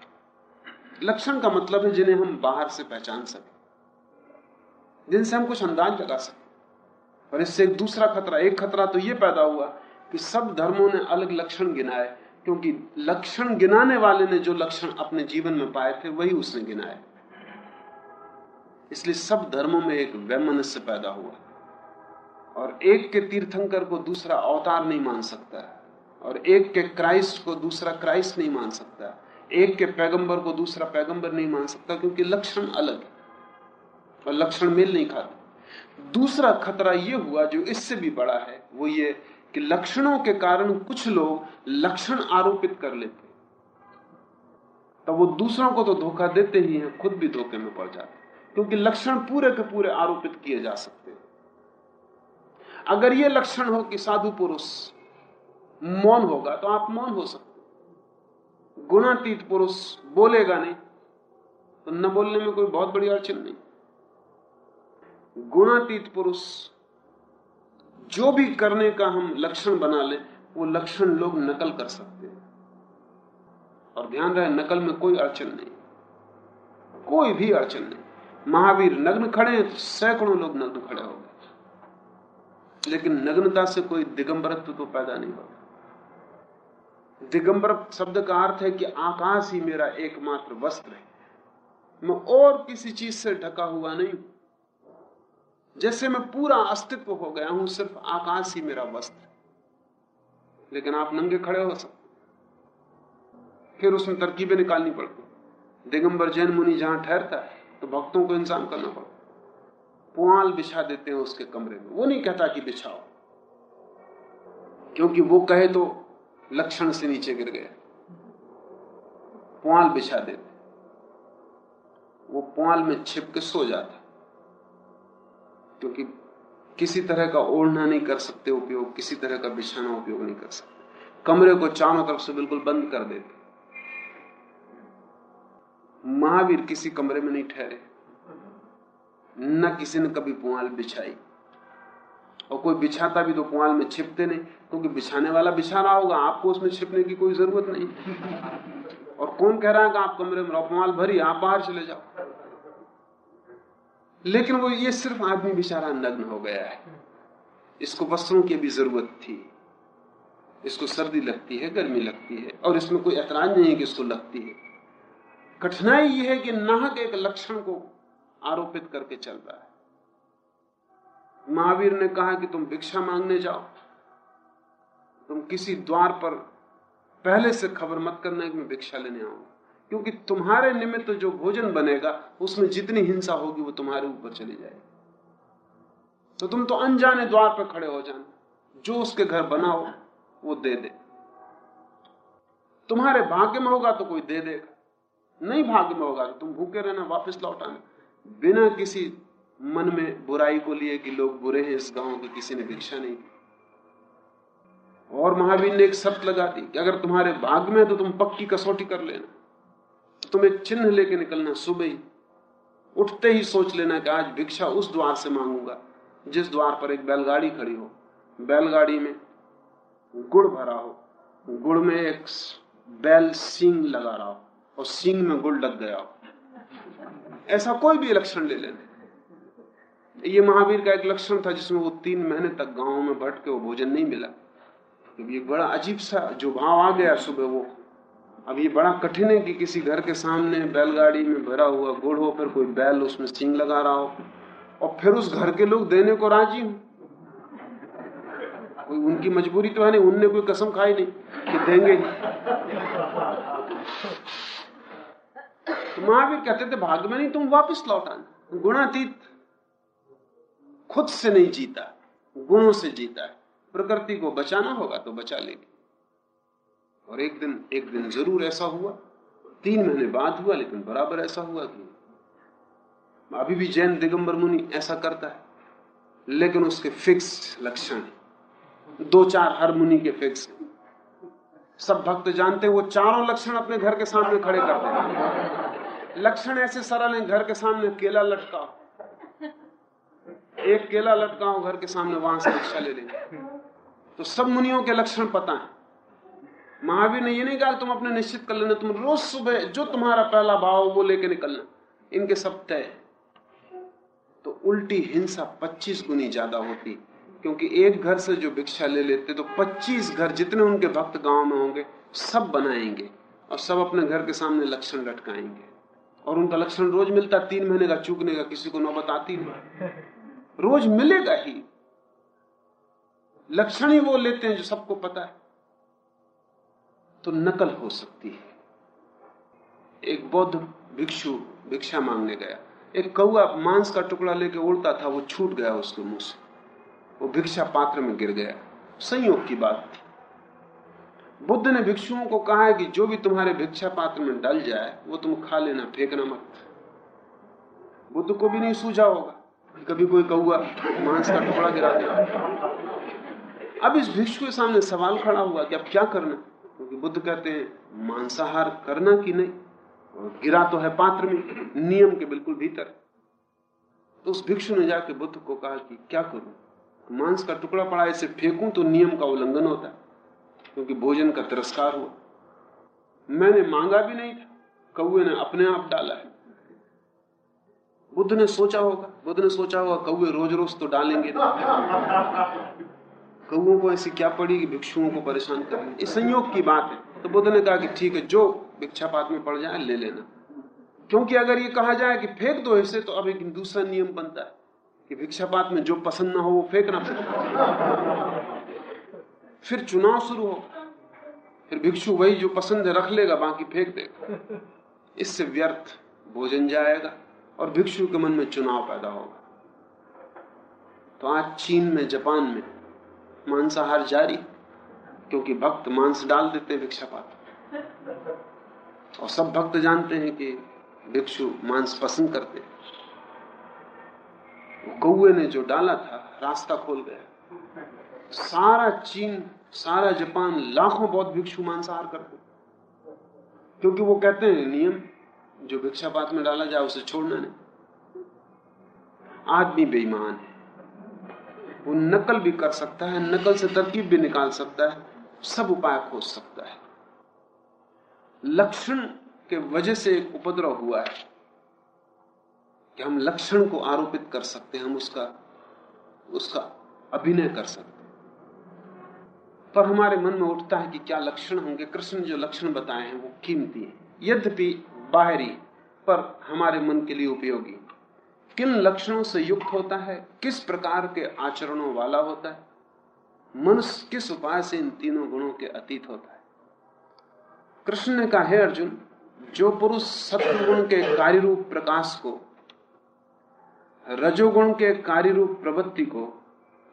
लक्षण का मतलब है जिन्हें हम बाहर से पहचान सके, जिनसे हम कुछ अंदाज लगा सके। और इससे एक दूसरा खतरा, एक खतरा तो यह पैदा हुआ कि सब धर्मों ने अलग लक्षण गिनाए क्योंकि लक्षण गिनाने वाले ने जो लक्षण अपने जीवन में पाए थे, वही उसने गिनाए। इसलिए सब धर्मों में एक वैमनस्य पैदा हुआ। और एक के तीर्थंकर को दूसरा अवतार नहीं मान सकता, और एक के क्राइस्ट को दूसरा क्राइस्ट नहीं मान सकता, एक के पैगंबर को दूसरा पैगंबर नहीं मान सकता, क्योंकि लक्षण अलग है, और लक्षण मेल नहीं खाते। दूसरा खतरा यह हुआ जो इससे भी बड़ा है, वो ये कि लक्षणों के कारण कुछ लोग लक्षण आरोपित कर लेते तब वो दूसरों को तो धोखा देते ही हैं, खुद भी धोखे में पड़ जाते क्योंकि लक्षण पूरे के पूरे आरोपित किए जा सकते हैं। अगर ये लक्षण हो कि साधु पुरुष मौन होगा तो आप मौन हो सकते गुणातीत पुरुष बोलेगा नहीं तो न बोलने में कोई बहुत बड़ी अड़चन नहीं। गुणातीत पुरुष जो भी करने का हम लक्षण बना ले, वो लक्षण लोग नकल कर सकते हैं। और ध्यान रहे, नकल में कोई अड़चन नहीं। कोई भी अड़चन नहीं। महावीर नग्न खड़े सैकड़ों लोग नग्न खड़े हो गए। लेकिन नग्नता से कोई दिगंबरत्व तो पैदा नहीं होता। दिगंबर शब्द का अर्थ है कि आकाश ही मेरा एकमात्र वस्त्र है। मैं और किसी चीज़ से ढका हुआ नहीं जैसे मैं पूरा अस्तित्व हो गया हूँ, सिर्फ़ आकाश ही मेरा वस्त्र लेकिन आप नंगे खड़े हो सकते फिर उसमें तरकीबें निकालनी पड़ती दिगंबर जैन मुनि जहाँ ठहरता है तो भक्तों को इंसान करना पड़ता पुआल बिछा देते हैं उसके कमरे में। वो नहीं कहता कि बिछाओ, क्योंकि वो कहे तो लक्षण से नीचे गिर गए पुआल बिछा देते वो पुआल में छिप के सो जाता क्योंकि किसी तरह का ओढ़ना नहीं कर सकते उपयोग, किसी तरह का बिछाना उपयोग नहीं कर सकते। कमरे को चारों तरफ़ से बिल्कुल बंद कर देते। महावीर किसी कमरे में नहीं ठहरे। न किसी ने कभी पुआल बिछाई। और कोई बिछाता भी तो पुआल में छिपते नहीं, क्योंकि बिछाने वाला बिछा रहा होगा, आपको उसमें छिपने की कोई ज़रूरत नहीं। और कौन कह रहा है कि आप कमरे में रहो, पुआल भरी, आप बाहर चले जाओ। लेकिन वो ये सिर्फ़ आदमी बेचारा नग्न हो गया है। इसको वस्त्रों की भी ज़रूरत थी। इसको सर्दी लगती है, गर्मी लगती है, और इसमें कोई ऐतराज नहीं है कि इसको लगती है। कठिनाई यह है कि नाहक एक लक्षण को आरोपित करके चल रहा है। महावीर ने कहा कि तुम भिक्षा मांगने जाओ। तुम किसी द्वार पर पहले से खबर मत करना कि मैं भिक्षा लेने आऊँगा। क्योंकि तुम्हारे निमित्त जो भोजन बनेगा, उसमें जितनी हिंसा होगी वो तुम्हारे ऊपर चली जाएगी। तो तुम तो अनजाने द्वार पर खड़े हो जाना। जो उसके घर बना हो, वो दे दे। तुम्हारे भाग्य में होगा तो कोई दे देगा। नहीं भाग्य में होगा तो तुम भूखे रहना, वापस लौट आना। बिना किसी मन में बुराई को लिए कि लोग बुरे हैं, इस गाँव के किसी ने भिक्षा नहीं और महावीर ने एक शर्त लगा दी कि अगर तुम्हारे भाग्य में तो तुम पक्की कसौटी कर लेना। तो तुम एक चिन्ह लेके निकलना सुबह ही। उठते ही सोच लेना कि आज भिक्षा उस द्वार से मांगूँगा, जिस द्वार पर एक बैलगाड़ी खड़ी हो। बैलगाड़ी में गुड़ भरा हो। गुड़ में एक बैल सींग लगा रहा हो और सींग में गुड़ लग गया हो। ऐसा कोई भी लक्षण ले लेना। ये महावीर का एक लक्षण था जिसमें वो तीन महीने तक गाँव में भटके वो भोजन नहीं मिला। क्योंकि एक बड़ा अजीब सा जो भाव आ गया सुबह वो। अब ये बड़ा कठिन है कि किसी घर के सामने बैलगाड़ी में भरा हुआ गुड़ हो, फिर कोई बैल उसमें सिंग लगा रहा हो, और फिर उस घर के लोग देने को राज़ी हो। कोई उनकी मजबूरी तो है नहीं, उनने कोई कसम खाई नहीं कि देंगे तो महावीर कहते थे भाग्य में नहीं, तुम वापस लौट आना। गुणातीत खुद से नहीं जीता, गुणों से जीता है। प्रकृति को बचाना होगा तो बचा लेगी। और एक दिन एक दिन ज़रूर ऐसा हुआ। तीन महीने बाद हुआ, लेकिन बराबर ऐसा हुआ कि अभी भी जैन दिगंबर मुनि ऐसा करता है, लेकिन उसके फिक्स लक्षण दो चार हर मुनि के फिक्स सब भक्त जानते हैं, वो चारों लक्षण अपने घर के सामने खड़े करते हैं। लक्षण ऐसे सरल हैं, घर के सामने केला लटका एक केला लटका हो घर के सामने वहाँ से रिक्शा ले लेंगे। तो सब मुनियों के लक्षण पता है। महावीर ने ये नहीं कहा तुम अपने निश्चित कर लेना, तुम रोज सुबह जो तुम्हारा पहला भाव वो लेके निकलना। इनके सब तय तो उल्टी हिंसा 25 गुनी ज़्यादा होती, क्योंकि एक घर से जो भिक्षा ले लेते तो 25 घर जितने उनके भक्त गाँव में होंगे, सब बनाएँगे और सब अपने घर के सामने लक्षण लटकाएँगे। और उनका लक्षण रोज मिलता, तीन महीने का चूकने का किसी को नौबत आती नहीं। रोज मिलेगा ही। लक्षण ही वो लेते हैं जो सबको पता है। तो नकल हो सकती है। एक बौद्ध भिक्षु भिक्षा मांगने गया। एक कौआ मांस का टुकड़ा लेके उड़ता था, वो छूट गया उसके मुँह से। वो भिक्षा पात्र में गिर गया। संयोग की बात थी। बुद्ध ने भिक्षुओं को कहा है कि जो भी तुम्हारे भिक्षा पात्र में डल जाए, वो तुम खा लेना, फेंकना मत। बुद्ध को भी नहीं सूझा होगा कभी कोई कौआ मांस का टुकड़ा गिरा दे। अब इस भिक्षु के सामने सवाल खड़ा हुआ कि अब क्या करना? क्योंकि बुद्ध कहते हैं, मांसाहार करना कि नहीं? और गिरा तो है पात्र में, नियम के बिल्कुल भीतर। तो उस भिक्षु ने जाके बुद्ध को कहा कि क्या करूँ? मांस का टुकड़ा पड़ा, इसे फेंकूं तो नियम का उल्लंघन होता है, क्योंकि भोजन का तिरस्कार हुआ। मैंने मांगा भी नहीं था कौए ने अपने आप डाला है। बुद्ध ने सोचा होगा, बुद्ध ने सोचा होगा कौए रोज रोज तो डालेंगे। कौओं को ऐसी क्या पड़ी कि भिक्षुओं को परेशान करें इस संयोग की बात है। तो बुद्ध ने कहा कि ठीक है, जो भिक्षापात में पड़ जाए, ले लेना। क्योंकि अगर ये कहा जाए कि फेंक दो इसे तो अब एक दूसरा नियम बनता है कि भिक्षापात में जो पसंद ना हो, वो फेंकना फिर चुनाव शुरू हो। फिर भिक्षु वही जो पसंद है, रख लेगा, बाकी फेंक देगा। इससे व्यर्थ भोजन जाएगा और भिक्षु के मन में चुनाव पैदा होगा। तो आज चीन में, जापान में मांसाहार जारी, क्योंकि भक्त मांस डाल देते हैं भिक्षा पात्र और सब भक्त जानते हैं कि भिक्षु मांस पसंद करते कौए ने जो डाला था, रास्ता खोल गया। सारा चीन, सारा जापान, लाखों बहुत भिक्षु मांसाहार करते क्योंकि वो कहते हैं, नियम, जो भिक्षा पात्र में डाला जाए, उसे छोड़ना नहीं। आदमी बेईमान है। वो नकल भी कर सकता है, नकल से तरकीब भी निकाल सकता है, सब उपाय खोज सकता है। लक्षण के वजह से एक उपद्रव हुआ है कि हम लक्षण को आरोपित कर सकते हैं, हम उसका उसका अभिनय कर सकते हैं। पर हमारे मन में उठता है कि क्या लक्षण होंगे? कृष्ण जो लक्षण बताए हैं वो कीमती है। यद्यपि बाहरी पर हमारे मन के लिए उपयोगी किन लक्षणों से युक्त होता है? किस प्रकार के आचरणों वाला होता है? मनुष्य किस उपाय से इन तीनों गुणों के अतीत होता है? कृष्ण ने कहा, है अर्जुन, जो पुरुष सत्य गुण के कार्य रूप प्रकाश को, रजोगुण के कार्य रूप प्रवृत्ति को,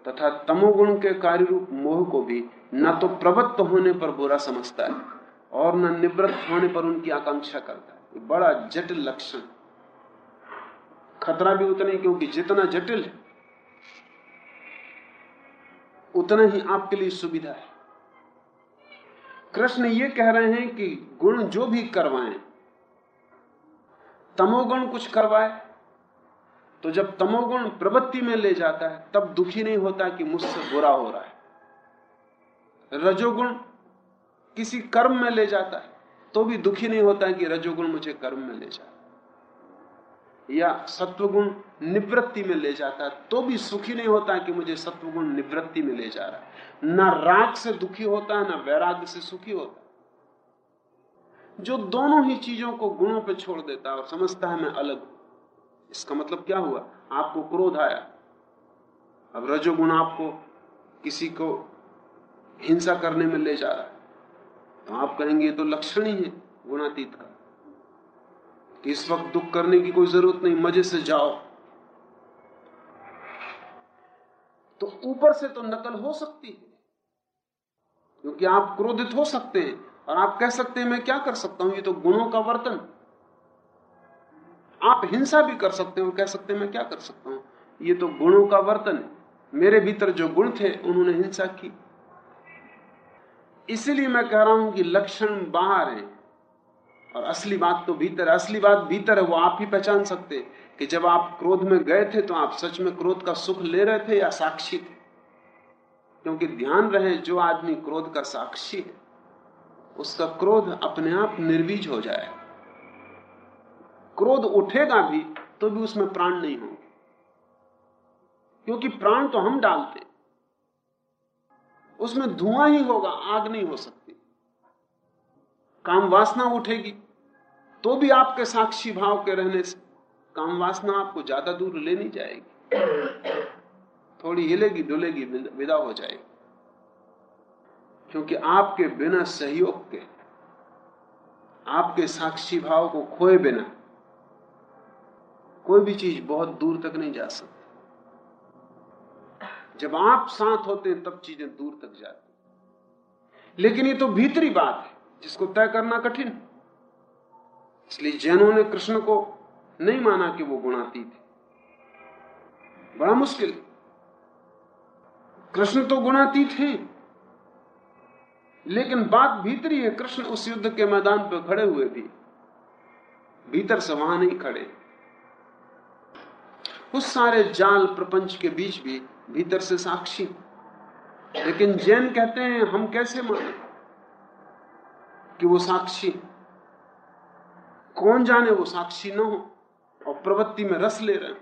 तथा तमोगुण के कार्य रूप मोह को भी, न तो प्रवृत्त होने पर बुरा समझता है और न निवृत्त होने पर उनकी आकांक्षा करता है। बड़ा जटिल लक्षण। खतरा भी उतना ही क्योंकि जितना जटिल है, उतना ही आपके लिए सुविधा है। कृष्ण ये कह रहे हैं कि गुण जो भी करवाएँ, तमोगुण कुछ करवाए तो जब तमोगुण प्रवृत्ति में ले जाता है, तब दुखी नहीं होता कि मुझसे बुरा हो रहा है। रजोगुण किसी कर्म में ले जाता है तो भी दुखी नहीं होता कि रजोगुण मुझे कर्म में ले जाता या सत्वगुण निवृत्ति में ले जाता है तो भी सुखी नहीं होता कि मुझे सत्वगुण निवृत्ति में ले जा रहा है। ना राग से दुखी होता है, ना वैराग्य से सुखी होता जो दोनों ही चीज़ों को गुणों पे छोड़ देता है और समझता है मैं अलग इसका मतलब क्या हुआ? आपको क्रोध आया। अब रजोगुण आपको किसी को हिंसा करने में ले जा रहा है। तो आप कहेंगे तो लक्षण ही है, गुणातीत कि इस वक्त दुख करने की कोई ज़रूरत नहीं, मज़े से जाओ। तो ऊपर से तो नकल हो सकती है, क्योंकि आप क्रोधित हो सकते हैं, और आप कह सकते हैं, मैं क्या कर सकता हूँ? ये तो गुणों का वर्तन। आप हिंसा भी कर सकते हैं कह सकते हैं, मैं क्या कर सकता हूँ? ये तो गुणों का वर्तन है। मेरे भीतर जो गुण थे, उन्होंने हिंसा की। इसीलिए मैं कह रहा हूँ कि लक्षण बाहर हैं। और असली बात तो भीतर, असली बात भीतर है, वो आप ही पहचान सकते कि जब आप क्रोध में गए थे तो आप सच में क्रोध का सुख ले रहे थे या साक्षी थे? क्योंकि ध्यान रहे, जो आदमी क्रोध का साक्षी है, उसका क्रोध अपने आप निर्वीज हो जाए। क्रोध उठेगा भी तो भी उसमें प्राण नहीं होंगे। क्योंकि प्राण तो हम डालते उसमें धुआँ ही होगा, आग नहीं हो सकती। काम वासना उठेगी। तो भी आपके साक्षी भाव के रहने से काम वासना आपको ज़्यादा दूर ले नहीं जाएगी। थोड़ी हिलेगी डुलेगी, विदा हो जाएगी। क्योंकि आपके बिना सहयोग के, आपके साक्षी भाव को खोए बिना कोई भी चीज़ बहुत दूर तक नहीं जा सकती। जब आप साथ होते हैं, तब चीज़ें दूर तक जाती लेकिन ये तो भीतरी बात है, जिसको तय करना कठिन। इसलिए जैनों ने कृष्ण को नहीं माना कि वो गुणातीत थे बड़ा मुश्किल। कृष्ण तो गुणातीत है, लेकिन बात भीतरी है, कृष्ण उस युद्ध के मैदान पर खड़े हुए भी। भीतर से वहाँ नहीं खड़े। उस सारे जाल प्रपंच के बीच भी भीतर से साक्षी। लेकिन जैन कहते हैं, हम कैसे माने कि वो साक्षी कौन जाने वो साक्षी न हो और प्रवृत्ति में रस ले रहे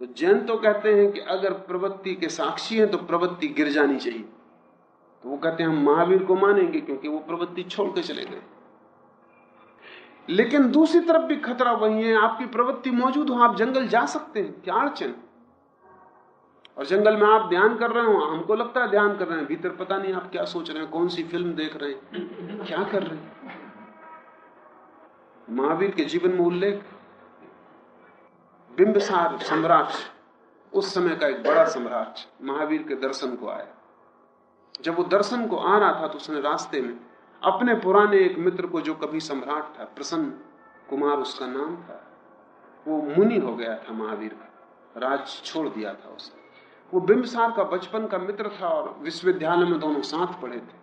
तो जैन तो कहते हैं कि अगर प्रवृत्ति के साक्षी हैं तो प्रवृत्ति गिर जानी चाहिए। तो वो कहते हैं हम महावीर को मानेंगे क्योंकि वो प्रवृत्ति छोड़ के चले गए। लेकिन दूसरी तरफ़ भी खतरा वही है, आपकी प्रवृत्ति मौजूद हो, आप जंगल जा सकते हैं, क्या अड़चन? और जंगल में आप ध्यान कर रहे हो, हमको लगता है ध्यान कर रहे हैं, भीतर पता नहीं आप क्या सोच रहे हैं, कौन सी फ़िल्म देख रहे हैं, क्या कर रहे हैं? महावीर के जीवन में उल्लेख, बिंबसार सम्राट, उस समय का एक बड़ा सम्राट महावीर के दर्शन को आया। जब वो दर्शन को आ रहा था तो उसने रास्ते में अपने पुराने एक मित्र को, जो कभी सम्राट था, प्रसन्न कुमार उसका नाम था, वो मुनि हो गया था महावीर का, राज छोड़ दिया था उसने। वो बिंबसार का बचपन का मित्र था और विश्वविद्यालय में दोनों साथ पढ़े थे।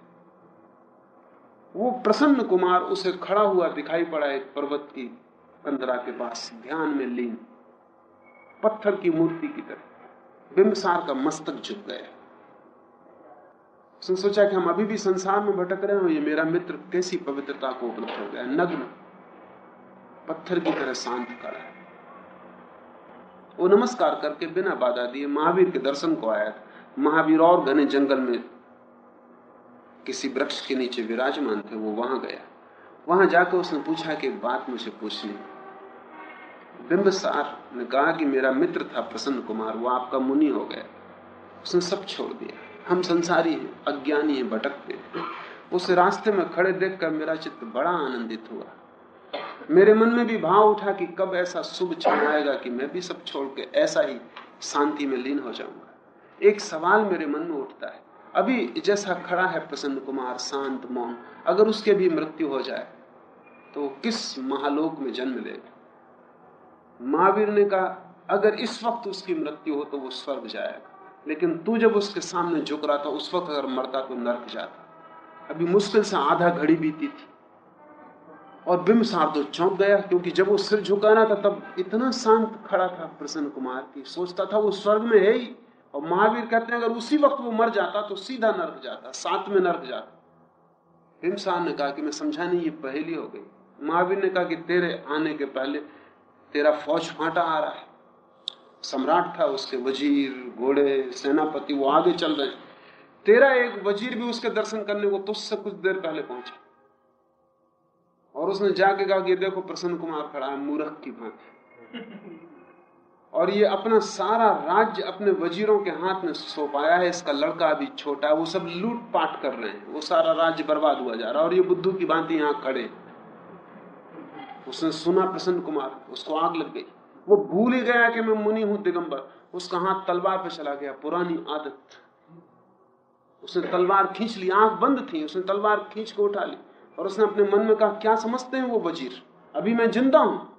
वो प्रसन्न कुमार उसे खड़ा हुआ दिखाई पड़ा एक पर्वत की कंदरा के पास, ध्यान में लीन। पत्थर की मूर्ति की तरह। बिंबसार का मस्तक झुक गया। उसने सोचा कि हम अभी भी संसार में भटक रहे हो, ये मेरा मित्र कैसी पवित्रता को उपलब्ध हो गया। नग्न। पत्थर की तरह शांत खड़ा है। वो नमस्कार करके बिना बाधा दिए महावीर के दर्शन को आया। था महावीर और घने जंगल में किसी वृक्ष के नीचे विराजमान थे, वो वहाँ गया। वहाँ जाकर उसने पूछा कि बात मुझे पूछनी। बिंबसार ने कहा कि मेरा मित्र था प्रसन्न कुमार, वो आपका मुनि हो गया। उसने सब छोड़ दिया। हम संसारी हैं, अज्ञानी हैं, भटकते हैं। उस रास्ते में खड़े देखकर मेरा चित्त बड़ा आनंदित हुआ। मेरे मन में भी भाव उठा कि कब ऐसा शुभ क्षण आएगा कि मैं भी सब छोड़ के ऐसा ही शांति में लीन हो जाऊँगा। एक सवाल मेरे मन में उठता है अभी जैसा खड़ा है प्रसन्न कुमार, शांत मौन। अगर उसके भी मृत्यु हो जाए तो किस महालोक में जन्म लेगा महावीर ने कहा, अगर इस वक्त उसकी मृत्यु हो तो वो स्वर्ग जाएगा। लेकिन तू जब उसके सामने झुक रहा था, उस वक्त अगर मरता तो नर्क जाता। अभी मुश्किल से आधा घड़ी बीती थी। और बिम साहब तो चौंक गया, क्योंकि जब वो सिर झुकाना था, तब इतना शांत खड़ा था प्रसन्न कुमार की सोचता था वो स्वर्ग में है ही। और महावीर कहते हैं, अगर उसी वक्त वो मर जाता तो सीधा नर्क जाता, साथ में नर्क जाता। भीम ने कहा कि मैं समझा नहीं, ये पहली हो गई। महावीर ने कहा कि तेरे आने के पहले तेरा फौज फांटा आ रहा है। सम्राट था उसके वज़ीर, घोड़े, सेनापति, वो आगे चल रहे तेरा एक वज़ीर भी उसके दर्शन करने को तुझसे कुछ देर पहले पहुँचा। और उसने जाके कहा कि देखो प्रसन्न कुमार खड़ा है, मूर्ख की भांति। और ये अपना सारा राज्य अपने वजीरों के हाथ में सौंपाया है। इसका लड़का अभी छोटा है, वो सब लूट पाट कर रहे हैं। वो सारा राज्य बर्बाद हुआ जा रहा है और ये बुद्धू की भांति यहाँ खड़े उसने सुना प्रसन्न कुमार, उसको आग लग गई। वो भूल ही गया कि मैं मुनि हूँ दिगंबर। उसका हाथ तलवार पे चला गया, पुरानी आदत। उसने तलवार खींच ली, आँख बंद थी। उसने तलवार खींच के उठा ली। और उसने अपने मन में कहा, क्या समझते हैं वो वज़ीर? अभी मैं ज़िंदा हूँ।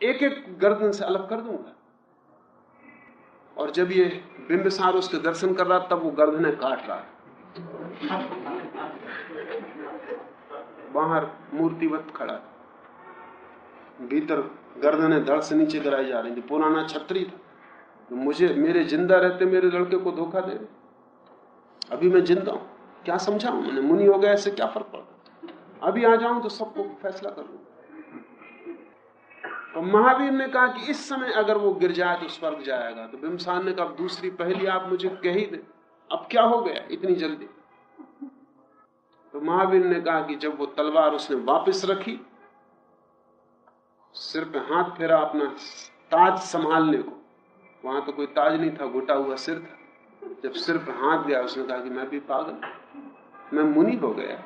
एक एक गर्दन से अलग कर दूँगा। और जब ये बिंबसार उसके दर्शन कर रहा तब वो गर्दने काट रहा बाहर मूर्तिवत खड़ा भीतर गर्दने धड़ से नीचे गिराई जा रही थी। पुराना छतरी था। तो मुझे, मेरे ज़िंदा रहते मेरे लड़के को धोखा दे अभी मैं ज़िंदा हूँ। क्या समझा मैंने मुनि हो गया ऐसे क्या फ़र्क पड़ता? अभी आ जाऊँ तो सबको फैसला कर लू। तो महावीर ने कहा कि इस समय अगर वो गिर जाए तो स्वर्ग जाएगा। तो बिमसान ने कहा, दूसरी पहली आप मुझे कह ही दे। अब क्या हो गया इतनी जल्दी? तो महावीर ने कहा कि जब वो तलवार उसने वापस रखी, सिर पे हाथ फेरा अपना ताज संभालने को, वहाँ तो कोई ताज नहीं था, घुटा हुआ सिर था। जब सिर पे हाथ गया, उसने कहा कि मैं भी पागल मैं मुनि हो गया।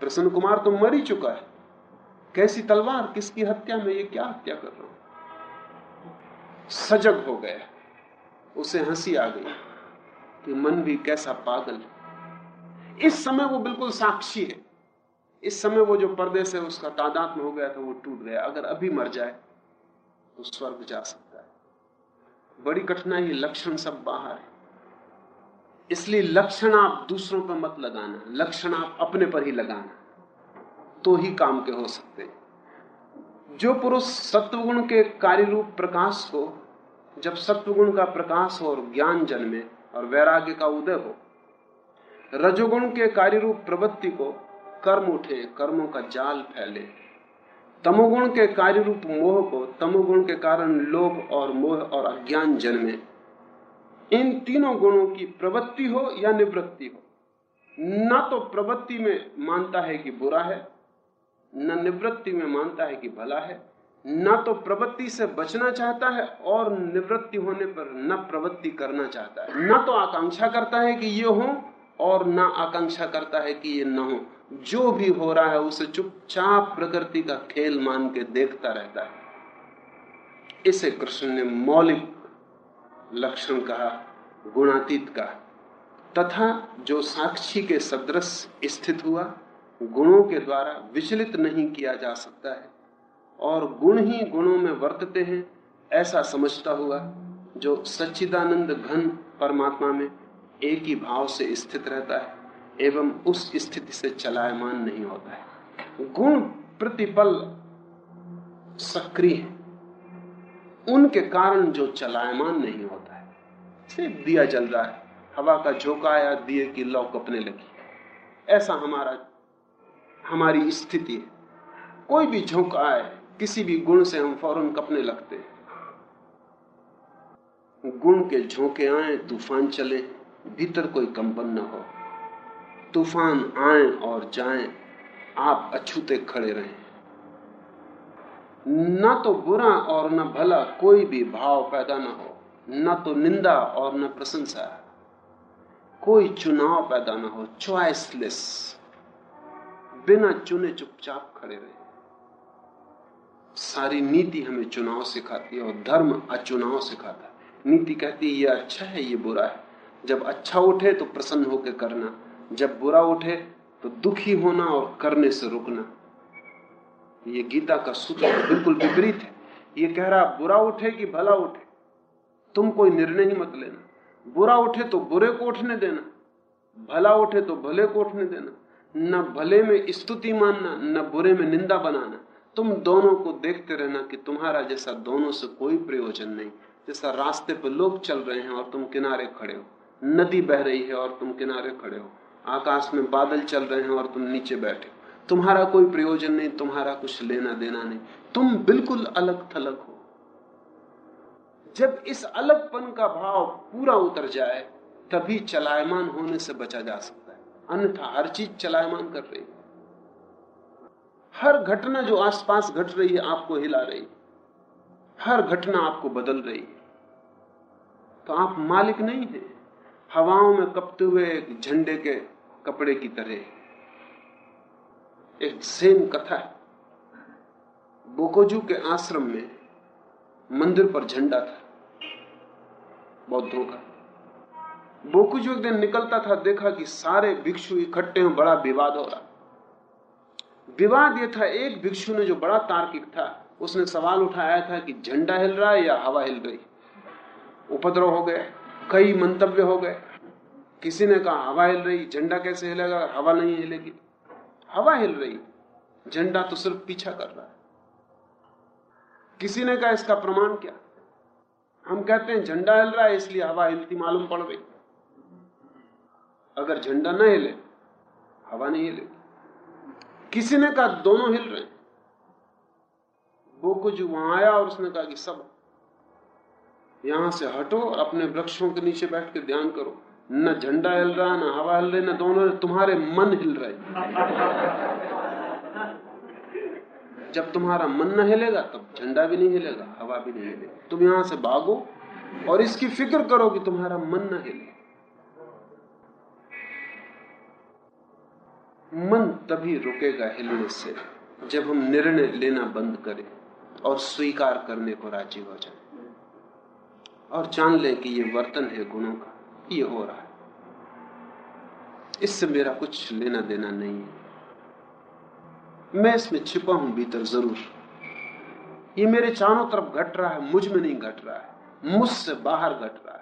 प्रसन्न कुमार तो मर ही चुका है। कैसी तलवार, किसकी हत्या में ये क्या हत्या कर रहा हूँ? सजग हो गया। उसे हँसी आ गई कि मन भी कैसा पागल है। इस समय वो बिल्कुल साक्षी है। इस समय वो जो पर्दे से उसका तादाद में हो गया था वो टूट गया। अगर अभी मर जाए तो स्वर्ग जा सकता है। बड़ी कठिनाई, लक्षण सब बाहर है। इसलिए लक्षण आप दूसरों पर मत लगाना। लक्षण आप अपने पर ही लगाना। तो ही काम के हो सकते। हैं जो पुरुष सत्वगुण के कार्य रूप प्रकाश को जब सत्वगुण का प्रकाश हो और ज्ञान जन्मे और वैराग्य का उदय हो, रजोगुण के कार्य रूप प्रवृत्ति को कर्म उठे, कर्मों का जाल फैले। तमोगुण के कार्य रूप मोह को, तमोगुण के कारण लोभ और मोह और अज्ञान जन्मे। इन तीनों गुणों की प्रवृत्ति हो या निवृत्ति हो, न तो प्रवृत्ति में मानता है कि बुरा है न निवृत्ति में मानता है कि भला है, न तो प्रवृत्ति से बचना चाहता है और निवृत्ति होने पर न प्रवृत्ति करना चाहता है। न तो आकांक्षा करता है कि ये हो और न आकांक्षा करता है कि ये न हो। जो भी हो रहा है उसे चुपचाप प्रकृति का खेल मान के देखता रहता है। इसे कृष्ण ने मौलिक लक्षण कहा, गुणातीत का तथा जो साक्षी के सदृश स्थित हुआ गुणों के द्वारा विचलित नहीं किया जा सकता है। और गुण ही गुणों में वर्तते हैं, ऐसा समझता हुआ जो सच्चिदानंद घन परमात्मा में एक ही भाव से स्थित रहता है, एवं उस स्थिति से चलायमान नहीं होता है। गुण प्रतिपल सक्रिय है। उनके कारण जो चलायमान नहीं होता है, सिर्फ़ दिया जल रहा है। हवा का झोंका आया, दिए की लौ कपने लगी। ऐसा हमारा हमारी स्थिति कोई भी झोंक आए, किसी भी गुण से हम फ़ौरन कपने लगते हैं। गुण के झोंके आए, तूफ़ान चले, भीतर कोई कंपन न हो। तूफ़ान आए और जाएँ, आप अछूते खड़े रहें। न तो बुरा और न भला कोई भी भाव पैदा न हो, न तो निंदा और न प्रशंसा। कोई चुनाव पैदा न हो चॉइसलेस बिना चुने चुपचाप खड़े रहे। सारी नीति हमें चुनाव सिखाती है और धर्म अचुनाव सिखाता है। नीति कहती है, ये अच्छा है, ये बुरा है। जब अच्छा उठे तो प्रसन्न होकर करना। जब बुरा उठे तो दुखी होना और करने से रुकना। ये गीता का सूत्र तो बिल्कुल विपरीत है। ये कह रहा, बुरा उठे कि भला उठे? तुम कोई निर्णय ही मत लेना। बुरा उठे तो बुरे को उठने देना। भला उठे तो भले को उठने देना। न भले में स्तुति मानना, न बुरे में निंदा बनाना। तुम दोनों को देखते रहना कि तुम्हारा जैसा दोनों से कोई प्रयोजन नहीं। जैसा रास्ते पर लोग चल रहे हैं और तुम किनारे खड़े हो। नदी बह रही है और तुम किनारे खड़े हो। आकाश में बादल चल रहे हैं और तुम नीचे बैठे हो। तुम्हारा कोई प्रयोजन नहीं, तुम्हारा कुछ लेना देना नहीं। तुम बिल्कुल अलग थलग हो। जब इस अलगपन का भाव पूरा उतर जाए, तभी चलायमान होने से बचा जा सकता अन्यथा हर चीज़ चलायमान कर रही हर घटना जो आसपास घट रही है, आपको हिला रही हर घटना आपको बदल रही है। तो आप मालिक नहीं है। हवाओं में कपते हुए एक झंडे के कपड़े की तरह एक सेम कथा है। बोकोजू के आश्रम में मंदिर पर झंडा था। बौद्धों का बोकुजू एक दिन निकलता था, देखा कि सारे भिक्षु इकट्ठे हैं, बड़ा विवाद हो रहा। विवाद यह था, एक भिक्षु ने जो बड़ा तार्किक था, उसने सवाल उठाया था कि झंडा हिल रहा है या हवा हिल रही उपद्रव हो गए, कई मंतव्य हो गए। किसी ने कहा, हवा हिल रही, झंडा कैसे हिलेगा? हवा नहीं हिलेगी। हवा हिल रही, झंडा तो सिर्फ़ पीछा कर रहा है। किसी ने कहा, इसका प्रमाण क्या? हम कहते हैं, झंडा हिल रहा है, इसलिए हवा हिलती मालूम पड़ गई। अगर झंडा न हिले, हवा नहीं हिलेगी किसी ने कहा दोनों हिल रहे वो कुछ वहाँ आया और उसने कहा कि सब यहाँ से हटो और अपने वृक्षों के नीचे बैठ के ध्यान करो। न झंडा हिल रहा, न हवा हिल रही, न दोनों, तुम्हारे मन हिल रहे जब तुम्हारा मन न हिलेगा, तब झंडा भी नहीं हिलेगा, हवा भी नहीं हिलेगी। तुम यहाँ से भागो और इसकी फ़िक्र करो कि तुम्हारा मन न हिले। मन तभी रुकेगा हिलने से, जब हम निर्णय लेना बंद करें और स्वीकार करने को राज़ी हो जाए। और जान लें कि ये वर्तन है गुणों का, ये हो रहा है। इससे मेरा कुछ लेना देना नहीं है। मैं इसमें छिपा हूँ भीतर ज़रूर। ये मेरे चारों तरफ़ घट रहा है, मुझमें नहीं घट रहा है, मुझसे बाहर घट रहा है।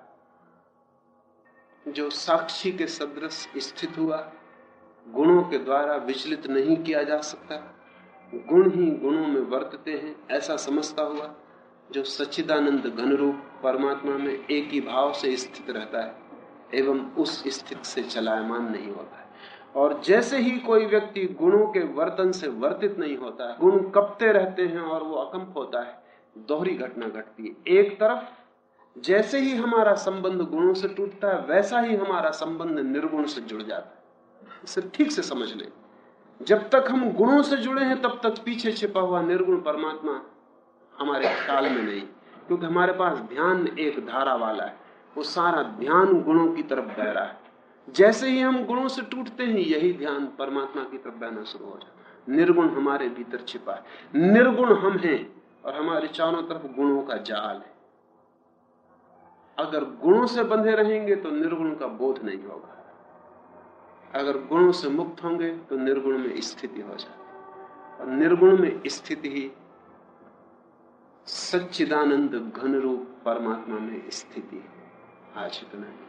जो साक्षी के सदृश स्थित हुआ गुणों के द्वारा विचलित नहीं किया जा सकता। गुण ही गुणों में वर्तते हैं, ऐसा समझता हुआ जो सच्चिदानंद घन रूप परमात्मा में एक ही भाव से स्थित रहता है, एवं उस स्थिति से चलायमान नहीं होता है। और जैसे ही कोई व्यक्ति गुणों के वर्तन से वर्तित नहीं होता है गुण कपते रहते हैं और वो अकंप होता है, दोहरी घटना घटती है। एक तरफ़ जैसे ही हमारा संबंध गुणों से टूटता है, वैसा ही हमारा संबंध निर्गुण से जुड़ जाता है। इसे ठीक से समझ लें। जब तक हम गुणों से जुड़े हैं, तब तक पीछे छिपा हुआ निर्गुण परमात्मा हमारे ख्याल में नहीं, क्योंकि हमारे पास ध्यान एक धारा वाला है। वो सारा ध्यान गुणों की तरफ़ बह रहा है। जैसे ही हम गुणों से टूटते हैं, यही ध्यान परमात्मा की तरफ़ बहना शुरू हो जाता है। निर्गुण हमारे भीतर छिपा है। निर्गुण हम हैं और हमारे चारों तरफ़ गुणों का जाल है। अगर गुणों से बंधे रहेंगे तो निर्गुण का बोध नहीं होगा। अगर गुणों से मुक्त होंगे तो निर्गुण में स्थिति हो जाती और निर्गुण में स्थिति ही सच्चिदानंद घन रूप परमात्मा में स्थिति है। आज इतना ही।